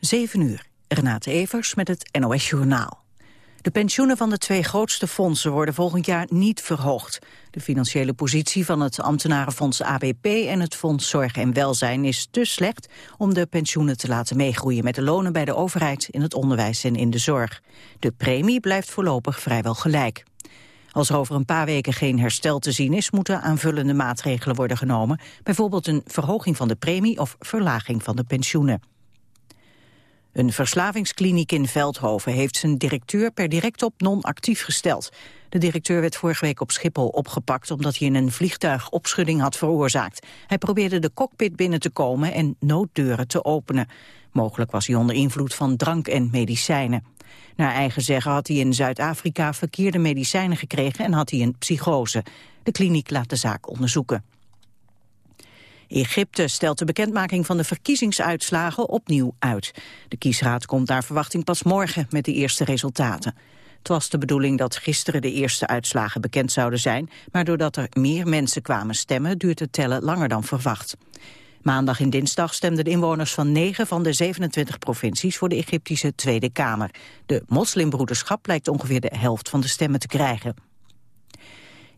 7 uur. Renate Evers met het NOS Journaal. De pensioenen van de twee grootste fondsen worden volgend jaar niet verhoogd. De financiële positie van het ambtenarenfonds ABP en het Fonds Zorg en Welzijn is te slecht om de pensioenen te laten meegroeien met de lonen bij de overheid in het onderwijs en in de zorg. De premie blijft voorlopig vrijwel gelijk. Als er over een paar weken geen herstel te zien is, moeten aanvullende maatregelen worden genomen, bijvoorbeeld een verhoging van de premie of verlaging van de pensioenen. Een verslavingskliniek in Veldhoven heeft zijn directeur per direct op non-actief gesteld. De directeur werd vorige week op Schiphol opgepakt omdat hij in een vliegtuig opschudding had veroorzaakt. Hij probeerde de cockpit binnen te komen en nooddeuren te openen. Mogelijk was hij onder invloed van drank en medicijnen. Naar eigen zeggen had hij in Zuid-Afrika verkeerde medicijnen gekregen en had hij een psychose. De kliniek laat de zaak onderzoeken. Egypte stelt de bekendmaking van de verkiezingsuitslagen opnieuw uit. De kiesraad komt naar verwachting pas morgen met de eerste resultaten. Het was de bedoeling dat gisteren de eerste uitslagen bekend zouden zijn, maar doordat er meer mensen kwamen stemmen duurt het tellen langer dan verwacht. Maandag en dinsdag stemden de inwoners van 9 van de 27 provincies voor de Egyptische Tweede Kamer. De moslimbroederschap lijkt ongeveer de helft van de stemmen te krijgen.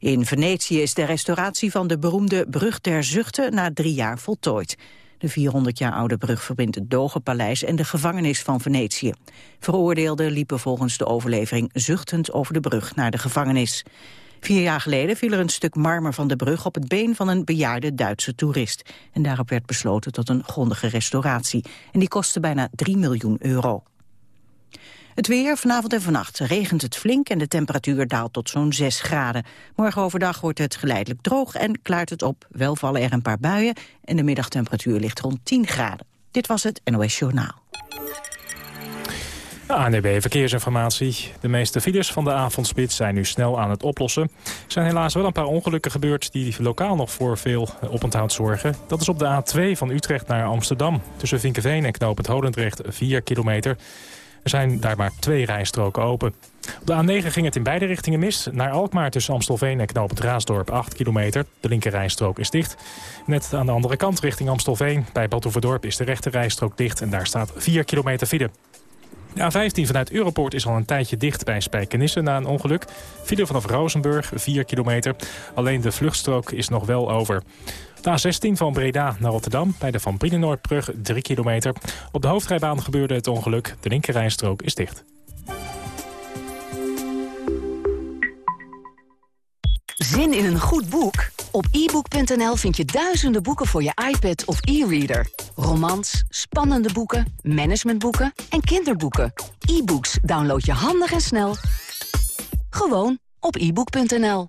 In Venetië is de restauratie van de beroemde Brug der Zuchten na drie jaar voltooid. De 400 jaar oude brug verbindt het Dogenpaleis en de gevangenis van Venetië. Veroordeelden liepen volgens de overlevering zuchtend over de brug naar de gevangenis. Vier jaar geleden viel er een stuk marmer van de brug op het been van een bejaarde Duitse toerist. En daarop werd besloten tot een grondige restauratie. En die kostte bijna 3 miljoen euro. Het weer, vanavond en vannacht regent het flink en de temperatuur daalt tot zo'n 6 graden. Morgen overdag wordt het geleidelijk droog en klaart het op. Wel vallen er een paar buien en de middagtemperatuur ligt rond 10 graden. Dit was het NOS Journaal. ANDB Verkeersinformatie. De meeste files van de avondspits zijn nu snel aan het oplossen. Er zijn helaas wel een paar ongelukken gebeurd die lokaal nog voor veel oponthoud zorgen. Dat is op de A2 van Utrecht naar Amsterdam. Tussen Vinkenveen en Knoop het Holendrecht 4 kilometer. Er zijn daar maar twee rijstroken open. Op de A9 ging het in beide richtingen mis. Naar Alkmaar tussen Amstelveen en Knoop het Raasdorp 8 kilometer. De linker rijstrook is dicht. Net aan de andere kant richting Amstelveen. Bij Batuverdorp is de rechter rijstrook dicht en daar staat 4 kilometer file. De A15 vanuit Europoort is al een tijdje dicht bij Spijkenisse na een ongeluk. File vanaf Rozenburg, 4 kilometer. Alleen de vluchtstrook is nog wel over. De A16 van Breda naar Rotterdam bij de Van Brienenoordbrug 3 kilometer. Op de hoofdrijbaan gebeurde het ongeluk. De linkerrijstrook is dicht. Zin in een goed boek? Op ebook.nl vind je duizenden boeken voor je iPad of e-reader. Romans, spannende boeken, managementboeken en kinderboeken. E-books download je handig en snel. Gewoon op ebook.nl.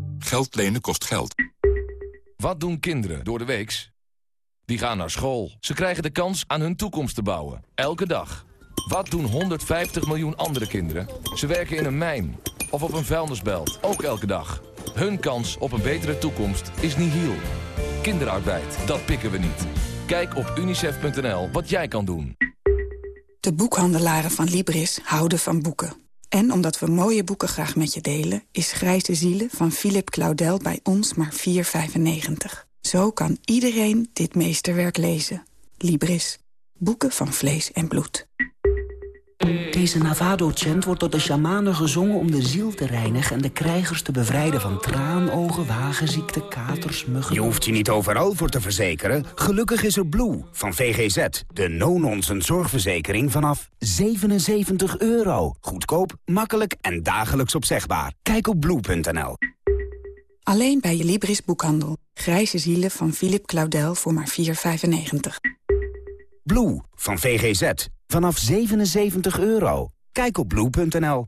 Geld lenen kost geld. Wat doen kinderen door de weeks? Die gaan naar school. Ze krijgen de kans aan hun toekomst te bouwen. Elke dag. Wat doen 150 miljoen andere kinderen? Ze werken in een mijn of op een vuilnisbelt. Ook elke dag. Hun kans op een betere toekomst is nihil. Kinderarbeid, dat pikken we niet. Kijk op unicef.nl wat jij kan doen. De boekhandelaren van Libris houden van boeken. En omdat we mooie boeken graag met je delen... is Grijze Zielen van Philip Claudel bij ons maar 4,95. Zo kan iedereen dit meesterwerk lezen. Libris. Boeken van vlees en bloed. Deze Navado-chant wordt door de shamanen gezongen om de ziel te reinigen... en de krijgers te bevrijden van traanogen, wagenziekte, katers, muggen... Je hoeft je niet overal voor te verzekeren. Gelukkig is er Blue van VGZ. De no-nonsense zorgverzekering vanaf 77 euro. Goedkoop, makkelijk en dagelijks opzegbaar. Kijk op blue.nl. Alleen bij je Libris boekhandel. Grijze zielen van Philip Claudel voor maar 4,95. Blue van VGZ. Vanaf 77 euro. Kijk op blue.nl.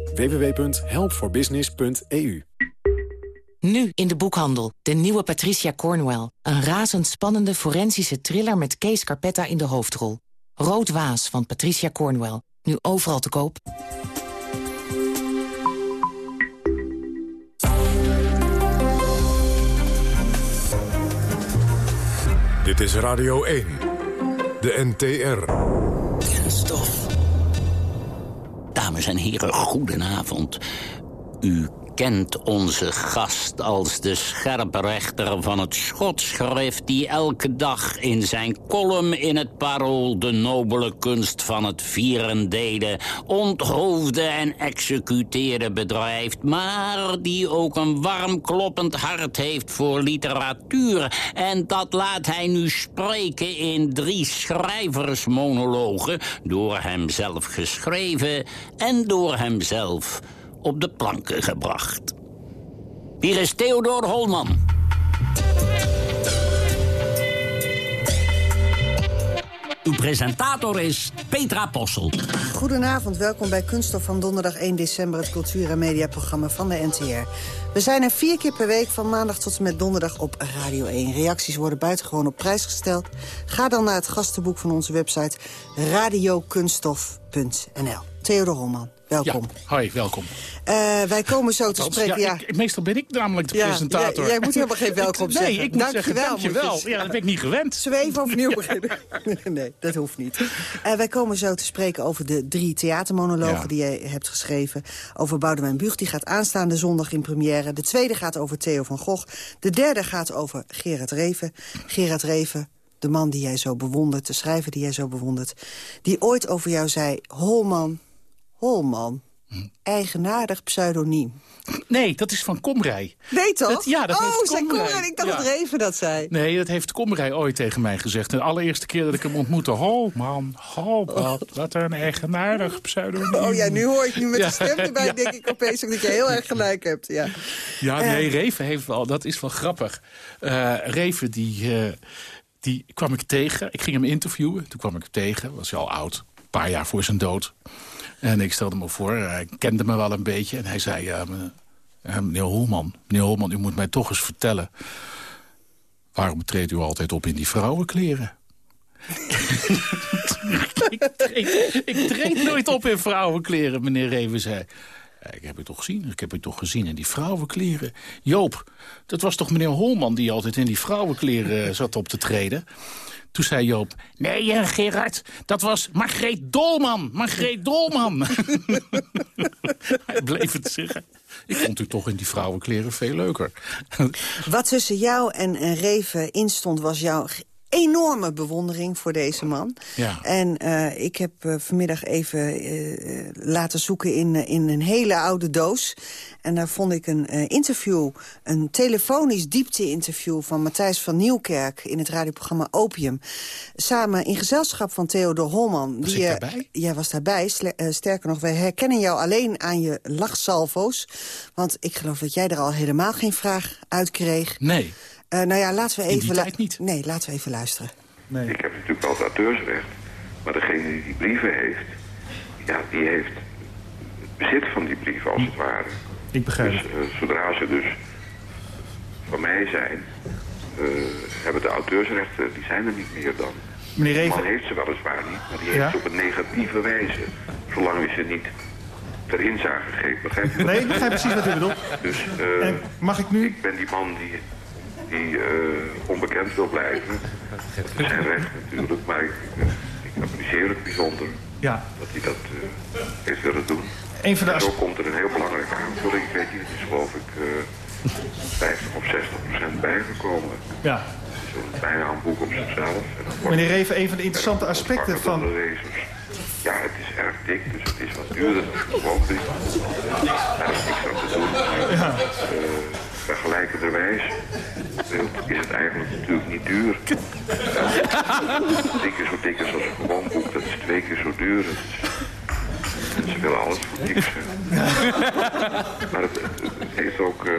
www.helpforbusiness.eu Nu in de boekhandel. De nieuwe Patricia Cornwell. Een razendspannende forensische thriller met Kees Carpetta in de hoofdrol. Rood Waas van Patricia Cornwell. Nu overal te koop. Dit is Radio 1. De NTR. Kenstof. Dames en heren, goedenavond. U kent onze gast als de scherprechter van het schotschrift... die elke dag in zijn column in het parool... de nobele kunst van het vierendelen onthoofde en executeerde bedrijft... maar die ook een warm kloppend hart heeft voor literatuur. En dat laat hij nu spreken in drie schrijversmonologen... door hemzelf geschreven en door hemzelf op de planken gebracht. Hier is Theodor Holman. Uw presentator is Petra Possel. Goedenavond, welkom bij Kunststof van donderdag 1 december... het cultuur- en mediaprogramma van de NTR. We zijn er vier keer per week van maandag tot en met donderdag op Radio 1. Reacties worden buitengewoon op prijs gesteld. Ga dan naar het gastenboek van onze website radiokunststof.nl. Theodor Holman, welkom. Ja, hoi, welkom. Uh, wij komen zo te spreken. Ja, ik, meestal ben ik namelijk de ja, presentator. Ja, jij moet helemaal geen welkom ik, zeggen. Nee, ik moet dank zeggen, je wel, dankjewel. Ja, dat ben ik niet gewend. Zullen we even overnieuw beginnen? nee, dat hoeft niet. Uh, wij komen zo te spreken over de drie theatermonologen die je hebt geschreven. Over Boudewijn Buug, die gaat aanstaande zondag in première. De tweede gaat over Theo van Gogh. De derde gaat over Gerard Reven. Gerard Reven, de man die jij zo bewondert, de schrijver die jij zo bewondert... die ooit over jou zei, Holman, Holman, eigenaardig pseudoniem. Nee, dat is van Komrij. Nee toch? Dat, ja, dat oh, heeft zei Komrij. Ik dacht ja. dat Reven dat zei. Nee, dat heeft Komrij ooit tegen mij gezegd. De allereerste keer dat ik hem ontmoette. Oh man, oh wat, wat een eigenaardig pseudoniem. Oh ja, nu hoor ik nu met Ja, de stem erbij, ja. denk ik opeens ook dat je heel erg gelijk hebt. Ja, Ja, Eh. nee, Reven heeft wel, dat is wel grappig. Eh, Reven, die, eh, die kwam ik tegen. Ik ging hem interviewen. Toen kwam ik hem tegen, was hij al oud. Een paar jaar voor zijn dood. En ik stelde me voor, hij kende me wel een beetje. En hij zei, ja, eh, meneer Holman, meneer Holman, u moet mij toch eens vertellen... waarom treedt u altijd op in die vrouwenkleren? ik, treed, ik treed nooit op in vrouwenkleren, meneer Reven zei. Ik heb u toch gezien, ik heb u toch gezien in die vrouwenkleren. Joop, dat was toch meneer Holman die altijd in die vrouwenkleren eh, zat op te treden? Toen zei Joop, nee eh, Gerard, dat was Margreet Dolman, Margreet Dolman. Hij bleef het zeggen. Ik vond u toch in die vrouwenkleren veel leuker. Wat tussen jou en, en Reven instond was jouw enorme bewondering voor deze man. Ja. En eh, ik heb eh, vanmiddag even eh, laten zoeken in, in een hele oude doos. En daar vond ik een interview, een telefonisch diepte-interview... van Matthijs van Nieuwkerk in het radioprogramma Opium. Samen in gezelschap van Theodor Holman. Was die, daarbij? Jij was daarbij. Sterker nog, wij herkennen jou alleen aan je lachsalvo's. Want ik geloof dat jij er al helemaal geen vraag uit kreeg. Nee. Eh, nou ja, laten we In even... die lu- tijd niet. Nee, laten we even luisteren. Ik heb natuurlijk wel het auteursrecht. Maar degene die die brieven heeft, ja, die heeft bezit van die brieven als het ware. Ik begrijp Dus eh, zodra ze dus van mij zijn, eh, hebben de auteursrechten, die zijn er niet meer dan. Meneer De man heeft ze weliswaar niet, maar die heeft Ja? ze op een negatieve wijze. Zolang u ze niet ter inzage geeft, begrijpt u? Nee, ik begrijp precies wat u bedoelt. Dus eh, En mag ik nu... ik ben die man die, die eh, onbekend wil blijven. Dat is zijn recht natuurlijk, maar ik, ik apprecieer het bijzonder Ja, dat hij dat eh, heeft willen doen. een van de... En zo komt er een heel belangrijke aanvulling. Ik weet niet, het is geloof ik eh 50 of 60 procent bijgekomen. Ja. Zo'n bijna een boek op zichzelf. Meneer Reven, een van de interessante aspecten van. Ja, het is erg dik, dus het is wat duurder dan gewoon brief. Daar is niks aan te doen. Ja. Uh, vergelijkenderwijs is het eigenlijk natuurlijk niet duur. Dik keer zo dik als een gewoon boek, dat is twee keer zo duur. En ze willen alles voor niks. maar het, heeft ook... Uh...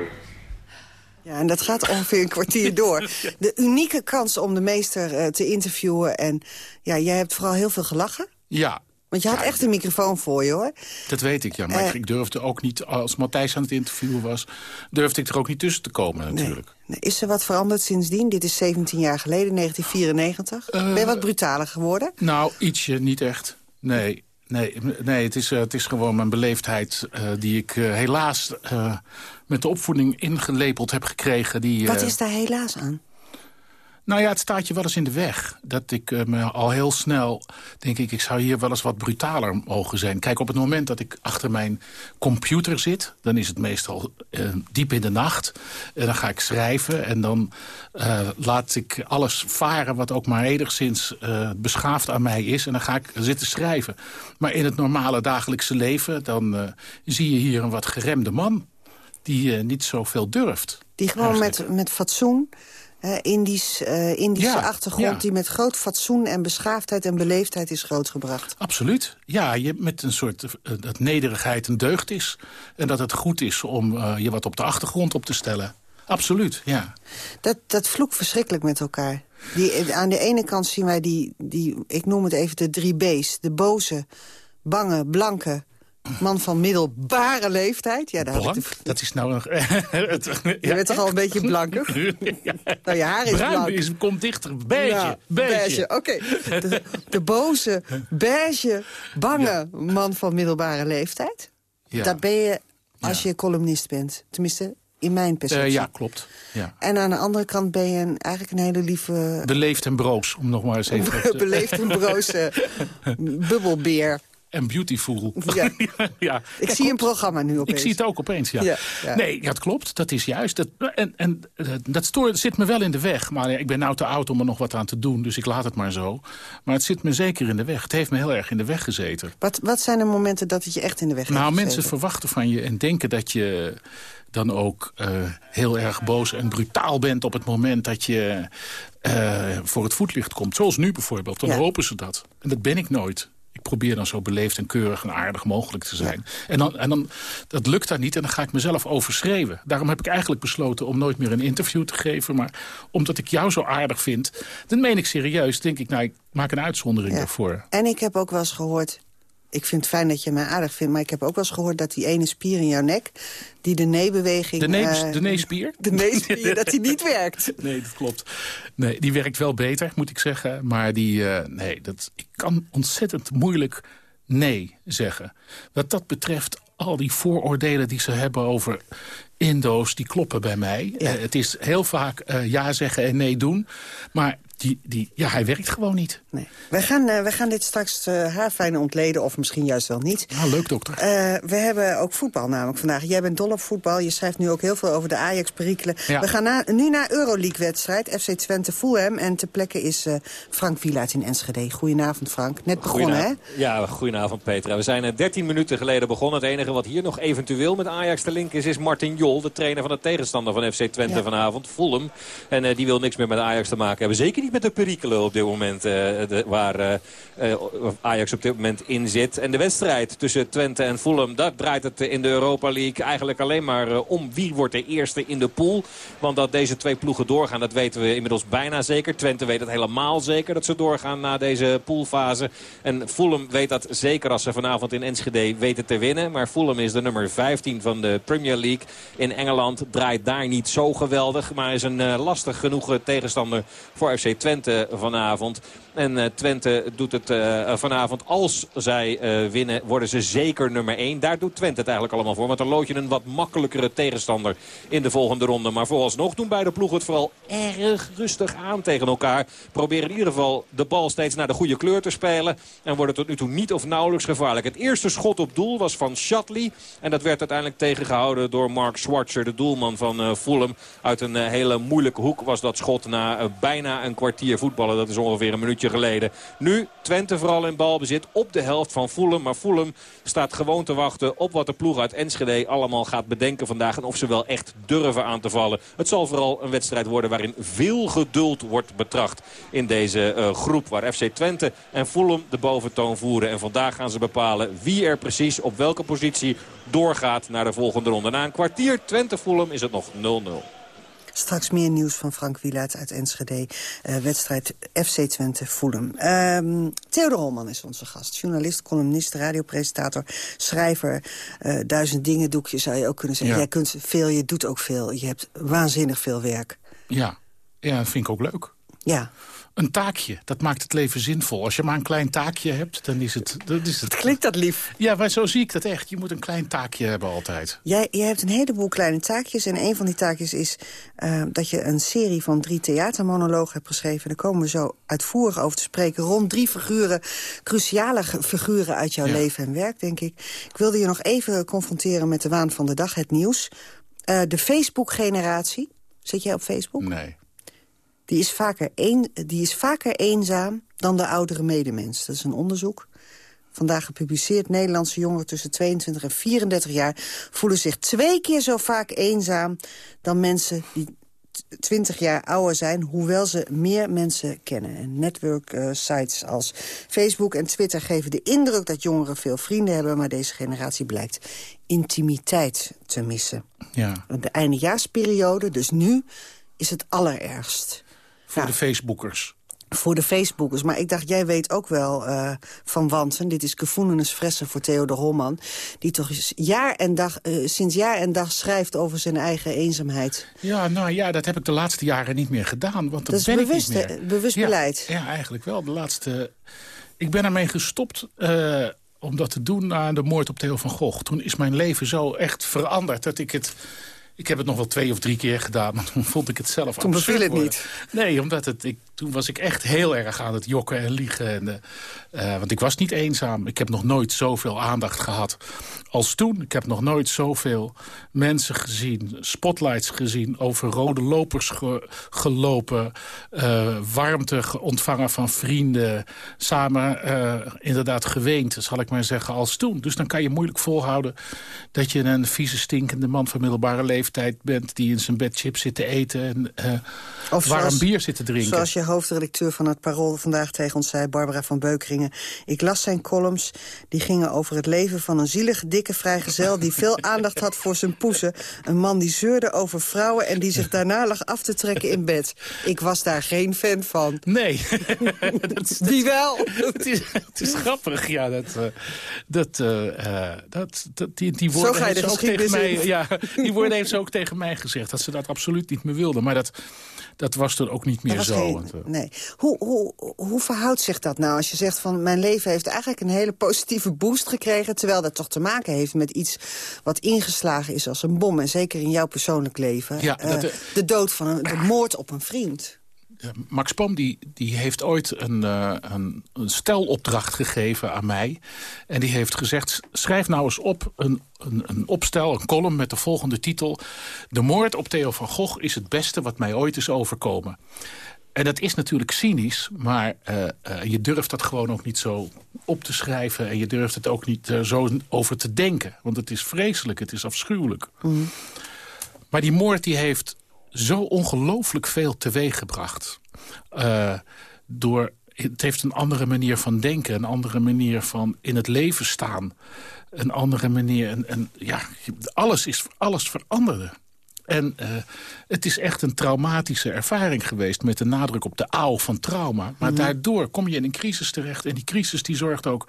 ja, en dat gaat ongeveer een kwartier door. De unieke kans om de meester uh, te interviewen. En ja, jij hebt vooral heel veel gelachen. Ja, want je had echt een microfoon voor je, hoor. Dat weet ik, ja. Maar uh, ik durfde ook niet, als Matthijs aan het interviewen was... durfde ik er ook niet tussen te komen, natuurlijk. Nee. Is er wat veranderd sindsdien? Dit is 17 jaar geleden, 1994. Uh, ben je wat brutaler geworden? Nou, ietsje, niet echt. Nee, nee, nee het, is, uh, het is gewoon mijn beleefdheid... die ik helaas met de opvoeding ingelepeld heb gekregen. Die, wat is daar helaas aan? Nou ja, het staat je wel eens in de weg. Dat ik uh, me al heel snel denk ik, ik zou hier wel eens wat brutaler mogen zijn. Kijk, op het moment dat ik achter mijn computer zit... dan is het meestal uh, diep in de nacht. En dan ga ik schrijven en dan uh, laat ik alles varen... wat ook maar enigszins beschaafd aan mij is. En dan ga ik zitten schrijven. Maar in het normale dagelijkse leven... dan zie je hier een wat geremde man die niet zoveel durft. Die gewoon met, met fatsoen uh, Indisch, uh, Indische achtergrond... die met groot fatsoen en beschaafdheid en beleefdheid is grootgebracht. Absoluut. Ja, je, met een soort uh, dat nederigheid een deugd is. En dat het goed is om uh, je wat op de achtergrond op te stellen. Absoluut, ja. Dat, dat vloekt verschrikkelijk met elkaar. Die, aan de ene kant zien wij die, die, ik noem het even de drie B's. De boze, bange, blanke man van middelbare leeftijd. Ja, daar blank? Dat is nou een... je bent toch al een beetje blanker? ja. Nou, je haar is Bruin blank. Is, komt dichter. Beige. Ja, beige. Oké. Okay. De, de, boze, beige, bange ja. man van middelbare leeftijd. Ja. Daar ben je als je columnist bent. Tenminste, in mijn perceptie. Uh, ja, klopt. Ja. En aan de andere kant ben je een, eigenlijk een hele lieve... Beleefd en broos, om nog maar eens even... Beleefd en broos bubbelbeer. En beautiful. Ja. ja. Ik zie een programma nu opeens. Ik zie het ook opeens, ja. ja, ja. Nee, dat klopt. Dat is juist. Dat, en en dat stoort, zit me wel in de weg. Maar ik ben nou te oud om er nog wat aan te doen. Dus ik laat het maar zo. Maar het zit me zeker in de weg. Het heeft me heel erg in de weg gezeten. Wat, wat zijn de momenten dat het je echt in de weg heeft Nou, mensen verwachten van je en denken dat je dan ook uh, heel erg boos en brutaal bent... op het moment dat je uh, voor het voetlicht komt. Zoals nu bijvoorbeeld. Dan hopen ze dat. En dat ben ik nooit. Ik probeer dan zo beleefd en keurig en aardig mogelijk te zijn. Ja. En, dan, en dan, dat lukt dan niet en dan ga ik mezelf overschreven. Daarom heb ik eigenlijk besloten om nooit meer een interview te geven. Maar omdat ik jou zo aardig vind, dat meen ik serieus. Denk ik, nou, ik maak een uitzondering ja. daarvoor. En ik heb ook wel eens gehoord... Ik vind het fijn dat je mij aardig vindt, maar ik heb ook wel eens gehoord... dat die ene spier in jouw nek, die de neebeweging... De, nee, uh, de neespier? De neespier, dat die niet werkt. Nee, dat klopt. Nee, die werkt wel beter, moet ik zeggen. Maar die, uh, nee, dat, ik kan ontzettend moeilijk nee zeggen. Wat dat betreft, al die vooroordelen die ze hebben over Indo's, die kloppen bij mij. Ja. Uh, het is heel vaak uh, ja zeggen en nee doen. Maar die, die, ja, hij werkt gewoon niet. Nee. Wij, gaan, uh, wij gaan dit straks uh, haarfijn ontleden, of misschien juist wel niet. Nou, leuk, dokter. Uh, we hebben ook voetbal namelijk vandaag. Jij bent dol op voetbal. Je schrijft nu ook heel veel over de Ajax-perikelen. Ja. We gaan na, nu naar Euroleague-wedstrijd. FC Twente Fulham. En ter plekke is Frank Wielaert in Enschede. Goedenavond, Frank. Net begonnen, hè? Ja, goedenavond, Petra. We zijn 13 minuten geleden begonnen. Het enige wat hier nog eventueel met Ajax te linken is... is Martin Jol, de trainer van de tegenstander van FC Twente ja. vanavond. Fulham. En die wil niks meer met Ajax te maken hebben. Zeker niet met de perikelen op dit moment. Uh, de, waar uh, Ajax op dit moment in zit. En de wedstrijd tussen Twente en Fulham. Dat draait het in de Europa League eigenlijk alleen maar om wie wordt de eerste in de pool. Want dat deze twee ploegen doorgaan, dat weten we inmiddels bijna zeker. Twente weet het helemaal zeker dat ze doorgaan na deze poolfase. En Fulham weet dat zeker als ze vanavond in Enschede weten te winnen. Maar Fulham is de nummer 15 van de Premier League. In Engeland draait daar niet zo geweldig. Maar is een lastig genoeg tegenstander voor FC Twente vanavond. En uh, Twente doet het uh, vanavond. Als zij winnen, worden ze zeker nummer 1. Daar doet Twente het eigenlijk allemaal voor. Want dan lood je een wat makkelijkere tegenstander in de volgende ronde. Maar vooralsnog doen beide ploegen het vooral erg rustig aan tegen elkaar. Proberen in ieder geval de bal steeds naar de goede kleur te spelen. En worden tot nu toe niet of nauwelijks gevaarlijk. Het eerste schot op doel was van Shatley. En dat werd uiteindelijk tegengehouden door Mark Schwarzer, de doelman van Fulham. Uit een hele moeilijke hoek was dat schot na bijna een kwartier kwartier voetballen. Dat is ongeveer een minuutje geleden. Nu Twente vooral in balbezit op de helft van Fulham. Maar Fulham staat gewoon te wachten op wat de ploeg uit Enschede allemaal gaat bedenken vandaag. En of ze wel echt durven aan te vallen. Het zal vooral een wedstrijd worden waarin veel geduld wordt betracht in deze uh, groep. Waar FC Twente en Fulham de boventoon voeren. En vandaag gaan ze bepalen wie er precies op welke positie doorgaat naar de volgende ronde. Na een kwartier Twente-Fulham is het nog 0-0. Straks meer nieuws van Frank Wielaert uit Enschede. Uh, wedstrijd FC Twente Fulham. Uh, Theodor Holman is onze gast. Journalist, columnist, radiopresentator, schrijver. Uh, duizend dingen doekje zou je ook kunnen zeggen. Ja. Jij kunt veel, je doet ook veel. Je hebt waanzinnig veel werk. Ja, ja vind ik ook leuk. Ja een taakje. Dat maakt het leven zinvol. Als je maar een klein taakje hebt, dan is het... Dat is het... Klinkt dat lief? Ja, maar zo zie ik dat echt. Je moet een klein taakje hebben altijd. Jij, jij hebt een heleboel kleine taakjes. En een van die taakjes is uh, dat je een serie van drie theatermonologen hebt geschreven. Daar komen we zo uitvoerig over te spreken. Rond drie figuren, cruciale figuren uit jouw ja. leven en werk, denk ik. Ik wilde je nog even confronteren met de waan van de dag, het nieuws. Uh, de Facebook-generatie. Zit jij op Facebook? Nee die is, vaker een, die is vaker eenzaam dan de oudere medemens. Dat is een onderzoek. Vandaag gepubliceerd. Nederlandse jongeren tussen 22 en 34 jaar... voelen zich twee keer zo vaak eenzaam dan mensen die 20 jaar ouder zijn... hoewel ze meer mensen kennen. En network-sites uh, als Facebook en Twitter geven de indruk... dat jongeren veel vrienden hebben, maar deze generatie blijkt intimiteit te missen. Ja. De eindejaarsperiode, dus nu, is het allerergst. Voor ja. de Facebookers. Voor de Facebookers. Maar ik dacht, jij weet ook wel uh, van Wansen. Dit is Gevoelens Fressen voor Theodor Holman. Die toch jaar en dag, uh, sinds jaar en dag schrijft over zijn eigen eenzaamheid. Ja, nou ja, dat heb ik de laatste jaren niet meer gedaan. Want dat, dat is ben bewust, ik niet meer. bewust ja, beleid. Ja, eigenlijk wel. De laatste... Ik ben ermee gestopt... Uh, om dat te doen na de moord op Theo van Gogh. Toen is mijn leven zo echt veranderd dat ik het ik heb het nog wel twee of drie keer gedaan, maar toen vond ik het zelf Toen beviel het worden. niet? Nee, omdat het, ik, toen was ik echt heel erg aan het jokken en liegen. En, uh, want ik was niet eenzaam. Ik heb nog nooit zoveel aandacht gehad als toen. Ik heb nog nooit zoveel mensen gezien, spotlights gezien... over rode lopers ge, gelopen, uh, warmte ontvangen van vrienden... samen uh, inderdaad geweend, zal ik maar zeggen, als toen. Dus dan kan je moeilijk volhouden dat je een vieze, stinkende man van middelbare leeftijd bent... die in zijn bed chips zit te eten en of warm zoals, bier zit te drinken. Zoals je hoofdredacteur van het Parool vandaag tegen ons zei... Barbara van Beukeringen. Ik las zijn columns, die gingen over het leven van een zielige, dikke vrijgezel... die veel aandacht had voor zijn poesen. Een man die zeurde over vrouwen... en die zich daarna lag af te trekken in bed. Ik was daar geen fan van. Nee. dat is, die wel. het, is, het is grappig, ja. Dat, uh, dat, uh, dat, dat, die, die woorden Zo ga je heeft ze ook tegen mij, in. ja, Die woorden heeft ze ook tegen mij gezegd. Dat ze dat absoluut niet meer wilde. Maar dat, dat was toen ook niet meer zo. geen- want, uh, nee. hoe, hoe, hoe verhoudt zich dat nou als je zegt van mijn leven heeft eigenlijk een hele positieve boost gekregen... terwijl dat toch te maken heeft met iets wat ingeslagen is als een bom. En zeker in jouw persoonlijk leven. Ja, Eh, dat, eh, de dood van een, de moord op een vriend. Max Pam die, die heeft ooit een, uh, een, een stelopdracht gegeven aan mij. En die heeft gezegd, schrijf nou eens op een, een, een opstel, een column met de volgende titel... De moord op Theo van Gogh is het beste wat mij ooit is overkomen. En dat is natuurlijk cynisch, maar uh, uh, je durft dat gewoon ook niet zo op te schrijven... en je durft het ook niet uh, zo over te denken. Want het is vreselijk, het is afschuwelijk. Mm. Maar die moord die heeft zo ongelooflijk veel teweeggebracht. Uh, door, het heeft een andere manier van denken, een andere manier van in het leven staan. Een andere manier, en ja, alles, is, alles veranderde. En uh, het is echt een traumatische ervaring geweest... met de nadruk op de auw van trauma. Maar Mhm. daardoor kom je in een crisis terecht. En die crisis die zorgt ook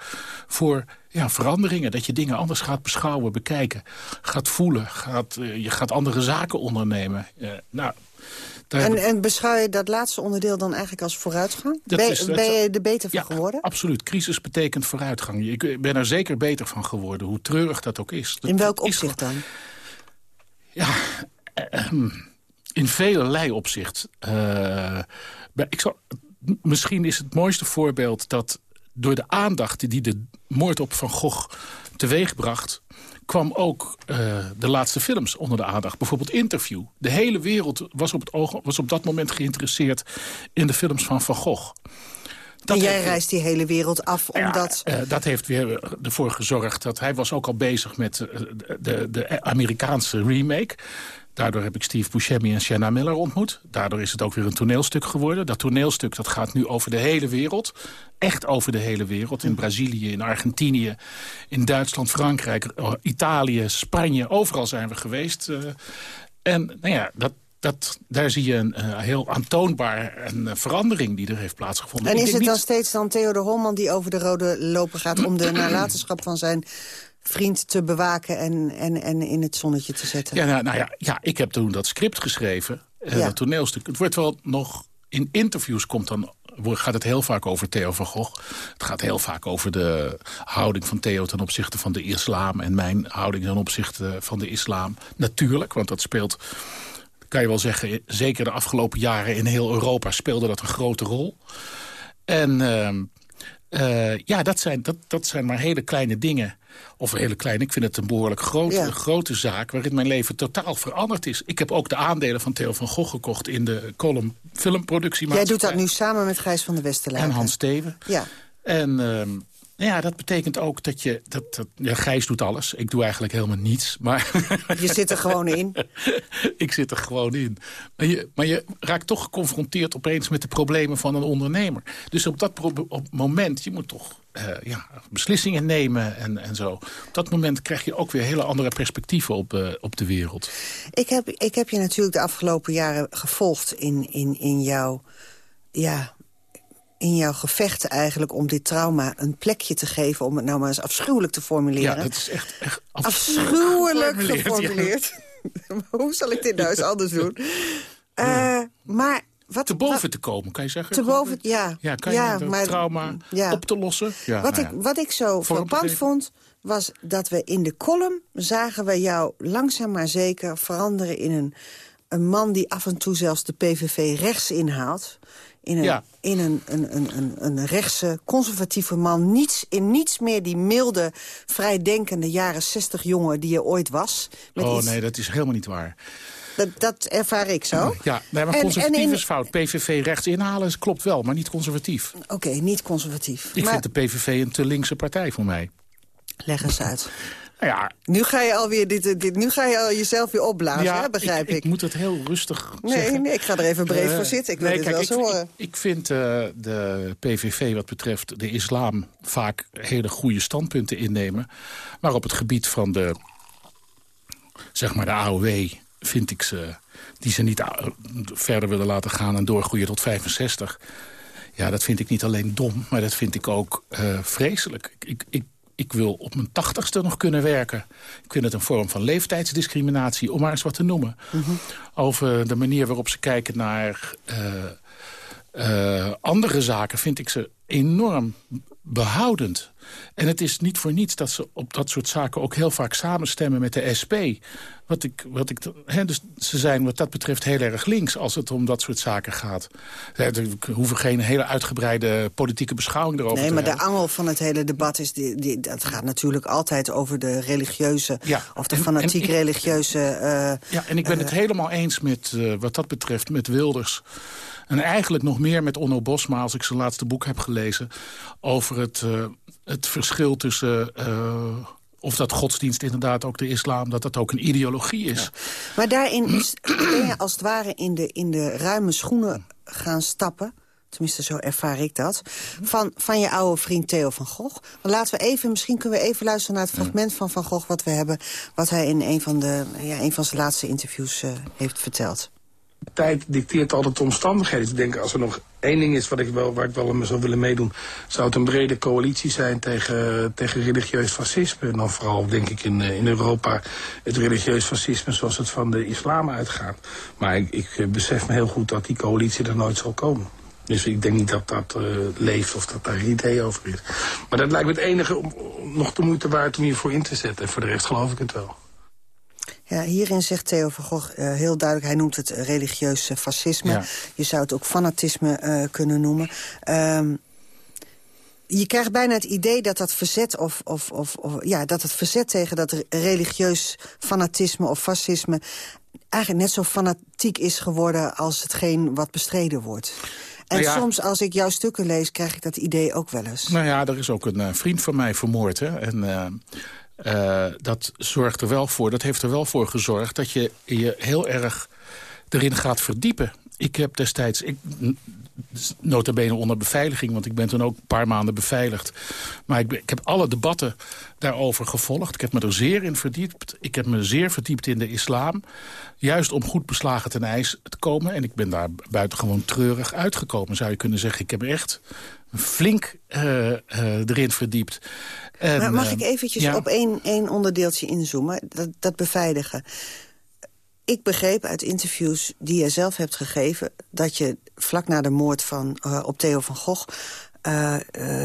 voor ja, veranderingen. Dat je dingen anders gaat beschouwen, bekijken. Gaat voelen. Gaat, uh, je gaat andere zaken ondernemen. Uh, nou, En, en beschouw je dat laatste onderdeel dan eigenlijk als vooruitgang? Dat ben, is- dat- ben je er beter van Ja, geworden? absoluut. Crisis betekent vooruitgang. Ik ben er zeker beter van geworden, hoe treurig dat ook is. Dat In welk is opzicht dan? Ja, in velelei opzicht. Eh, ik zal, misschien is het mooiste voorbeeld dat door de aandacht die de moord op Van Gogh teweegbracht... kwam ook uh, de laatste films onder de aandacht. Bijvoorbeeld Interview. De hele wereld was op, het oog, was op dat moment geïnteresseerd in de films van Van Gogh. Dat en jij heeft, reist die hele wereld af omdat... Ja, uh, dat heeft weer ervoor gezorgd dat hij was ook al bezig met de, de Amerikaanse remake. Daardoor heb ik Steve Buscemi en Sienna Miller ontmoet. Daardoor is het ook weer een toneelstuk geworden. Dat toneelstuk dat gaat nu over de hele wereld. Echt over de hele wereld. In Brazilië, in Argentinië, in Duitsland, Frankrijk, Italië, Spanje. Overal zijn we geweest. Uh, en nou ja, dat, dat, daar zie je een uh, heel aantoonbaar een uh, verandering die er heeft plaatsgevonden. En is het dan steeds dan Theo de Holman die over de rode lopen gaat... om de nalatenschap van zijn vriend te bewaken en, en, en in het zonnetje te zetten? Ja, nou, nou ja, ja, ik heb toen dat script geschreven, uh, ja. dat toneelstuk. Het wordt wel nog... In interviews komt dan gaat het heel vaak over Theo van Gogh. Het gaat heel vaak over de houding van Theo ten opzichte van de islam... en mijn houding ten opzichte van de islam. Natuurlijk, want dat speelt kan je wel zeggen, zeker de afgelopen jaren in heel Europa speelde dat een grote rol. En uh, uh, ja, dat zijn, dat, dat zijn maar hele kleine dingen. Of hele klein, ik vind het een behoorlijk grote, ja. grote zaak... waarin mijn leven totaal veranderd is. Ik heb ook de aandelen van Theo van Gogh gekocht... in de column filmproductie. Jij doet dat nu samen met Gijs van der Westerlaken. En Hans Steven. Ja. En... Uh, ja, dat betekent ook dat je... Dat, dat, ja, Gijs doet alles. Ik doe eigenlijk helemaal niets. Maar je zit er gewoon in. ik zit er gewoon in. Maar je, maar je raakt toch geconfronteerd opeens met de problemen van een ondernemer. Dus op dat op moment, je moet toch uh, ja, beslissingen nemen en, en zo. Op dat moment krijg je ook weer hele andere perspectieven op, uh, op de wereld. Ik heb, ik heb je natuurlijk de afgelopen jaren gevolgd in, in, in jouw... Ja, in jouw gevecht eigenlijk om dit trauma een plekje te geven... om het nou maar eens afschuwelijk te formuleren. Ja, dat is echt, echt afschuwelijk, afschuwelijk geformuleerd. Ja. Hoe zal ik dit nou eens anders doen? Uh, maar... Wat, te boven wat, te komen, kan je zeggen? Te boven, ja. Ja, kan je ja, maar, trauma ja. op te lossen? Ja, wat, nou ik, wat ik zo frappant vond, was dat we in de column... zagen we jou langzaam maar zeker veranderen in een, een man... die af en toe zelfs de PVV rechts inhaalt in een, ja. in een, een, een, een, rechtse, conservatieve man. Niets, in niets meer die milde, vrijdenkende jaren 60 jongen die je ooit was. Met oh iets... nee, dat is helemaal niet waar. Dat, dat ervaar ik zo. Ja, nee, maar en, conservatief en in... is fout. PVV rechts inhalen klopt wel, maar niet conservatief. Oké, okay, niet conservatief. Ik maar... vind de PVV een te linkse partij voor mij. Leg eens uit. Nou ja, nu ga je alweer dit, dit, nu ga je al jezelf weer opblazen, ja, hè, begrijp ik, ik. moet het heel rustig nee, zeggen. Nee, ik ga er even breed uh, voor zitten. Ik wil nee, dit kijk, wel ik, horen. Ik, ik vind uh, de PVV wat betreft de islam vaak hele goede standpunten innemen. Maar op het gebied van de, zeg maar de AOW vind ik ze... die ze niet verder willen laten gaan en doorgroeien tot 65... Ja, dat vind ik niet alleen dom, maar dat vind ik ook uh, vreselijk. Ik, ik, ik wil op mijn tachtigste nog kunnen werken. Ik vind het een vorm van leeftijdsdiscriminatie, om maar eens wat te noemen. Mm -hmm. Over de manier waarop ze kijken naar uh, uh, andere zaken... vind ik ze enorm behoudend. En het is niet voor niets dat ze op dat soort zaken ook heel vaak samenstemmen met de SP. Wat ik, wat ik, he, dus ze zijn wat dat betreft heel erg links als het om dat soort zaken gaat. We hoeven geen hele uitgebreide politieke beschouwing erover nee, te hebben. Nee, maar de angel van het hele debat is, die, die, dat gaat natuurlijk altijd over de religieuze... Ja, of de fanatiek en religieuze... Uh, ja, en ik ben uh, het helemaal eens met, uh, wat dat betreft met Wilders... En eigenlijk nog meer met Onno Bosma, als ik zijn laatste boek heb gelezen... over het, uh, het verschil tussen... Uh, of dat godsdienst inderdaad ook de islam, dat dat ook een ideologie is. Ja. Maar daarin is, ben je als het ware in de, in de ruime schoenen gaan stappen... tenminste zo ervaar ik dat, van, van je oude vriend Theo van Gogh. Maar laten we even, misschien kunnen we even luisteren naar het fragment van Van Gogh... wat we hebben, wat hij in een van, de, ja, een van zijn laatste interviews uh, heeft verteld tijd dicteert altijd de omstandigheden. Ik denk, als er nog één ding is wat ik wel, waar ik wel aan zou willen meedoen... zou het een brede coalitie zijn tegen, tegen religieus fascisme. En dan vooral, denk ik, in, in Europa het religieus fascisme... zoals het van de islam uitgaat. Maar ik, ik besef me heel goed dat die coalitie er nooit zal komen. Dus ik denk niet dat dat uh, leeft of dat daar een idee over is. Maar dat lijkt me het enige om, nog de moeite waard om hiervoor in te zetten. En voor de rest geloof ik het wel. Ja, hierin zegt Theo van Gogh uh, heel duidelijk... hij noemt het religieus uh, fascisme. Ja. Je zou het ook fanatisme uh, kunnen noemen. Um, je krijgt bijna het idee dat dat verzet of, of, of, of, ja, dat het verzet tegen dat religieus fanatisme of fascisme eigenlijk net zo fanatiek is geworden als hetgeen wat bestreden wordt. En Nou ja. soms als ik jouw stukken lees, krijg ik dat idee ook wel eens. Nou ja, er is ook een eh, vriend van mij vermoord. Hè? En eh, eh, dat zorgt er wel voor, dat heeft er wel voor gezorgd... dat je je heel erg erin gaat verdiepen. Ik heb destijds... Ik, nota bene onder beveiliging, want ik ben toen ook een paar maanden beveiligd. Maar ik, ik heb alle debatten daarover gevolgd. Ik heb me er zeer in verdiept. Ik heb me zeer verdiept in de islam. Juist om goed beslagen ten ijs te komen. En ik ben daar buitengewoon treurig uitgekomen, zou je kunnen zeggen. Ik heb echt flink eh, eh, erin verdiept. En, maar mag eh, ik eventjes ja. op één, één onderdeeltje inzoomen? Dat, dat beveiligen. Ik begreep uit interviews die je zelf hebt gegeven... dat je vlak na de moord van, op Theo van Gogh eh,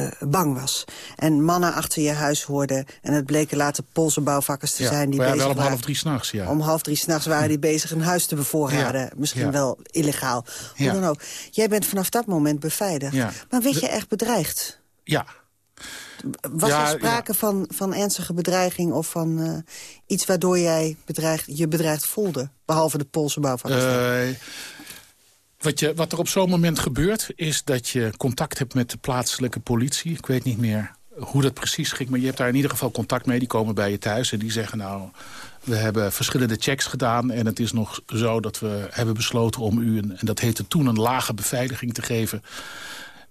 eh, bang was. En mannen achter je huis hoorden... en het bleken later Poolse bouwvakkers te Ja, zijn... die ja, bezig wel om waren, half drie s'nachts, ja. Om half drie s'nachts waren die bezig een huis te bevoorraden. Ja, Misschien wel illegaal. Hoe dan ook. Jij bent vanaf dat moment beveiligd. Ja. Maar werd je echt bedreigd? Ja. Was er sprake van, van ernstige bedreiging of van eh, iets waardoor jij bedreigd, je bedreigd voelde? Behalve de Poolse bouwvakkers. Wat, je, wat er op zo'n moment gebeurt, is dat je contact hebt met de plaatselijke politie. Ik weet niet meer hoe dat precies ging, maar je hebt daar in ieder geval contact mee. Die komen bij je thuis en die zeggen nou... we hebben verschillende checks gedaan en het is nog zo dat we hebben besloten om u... een, en dat heette toen een lage beveiliging te geven...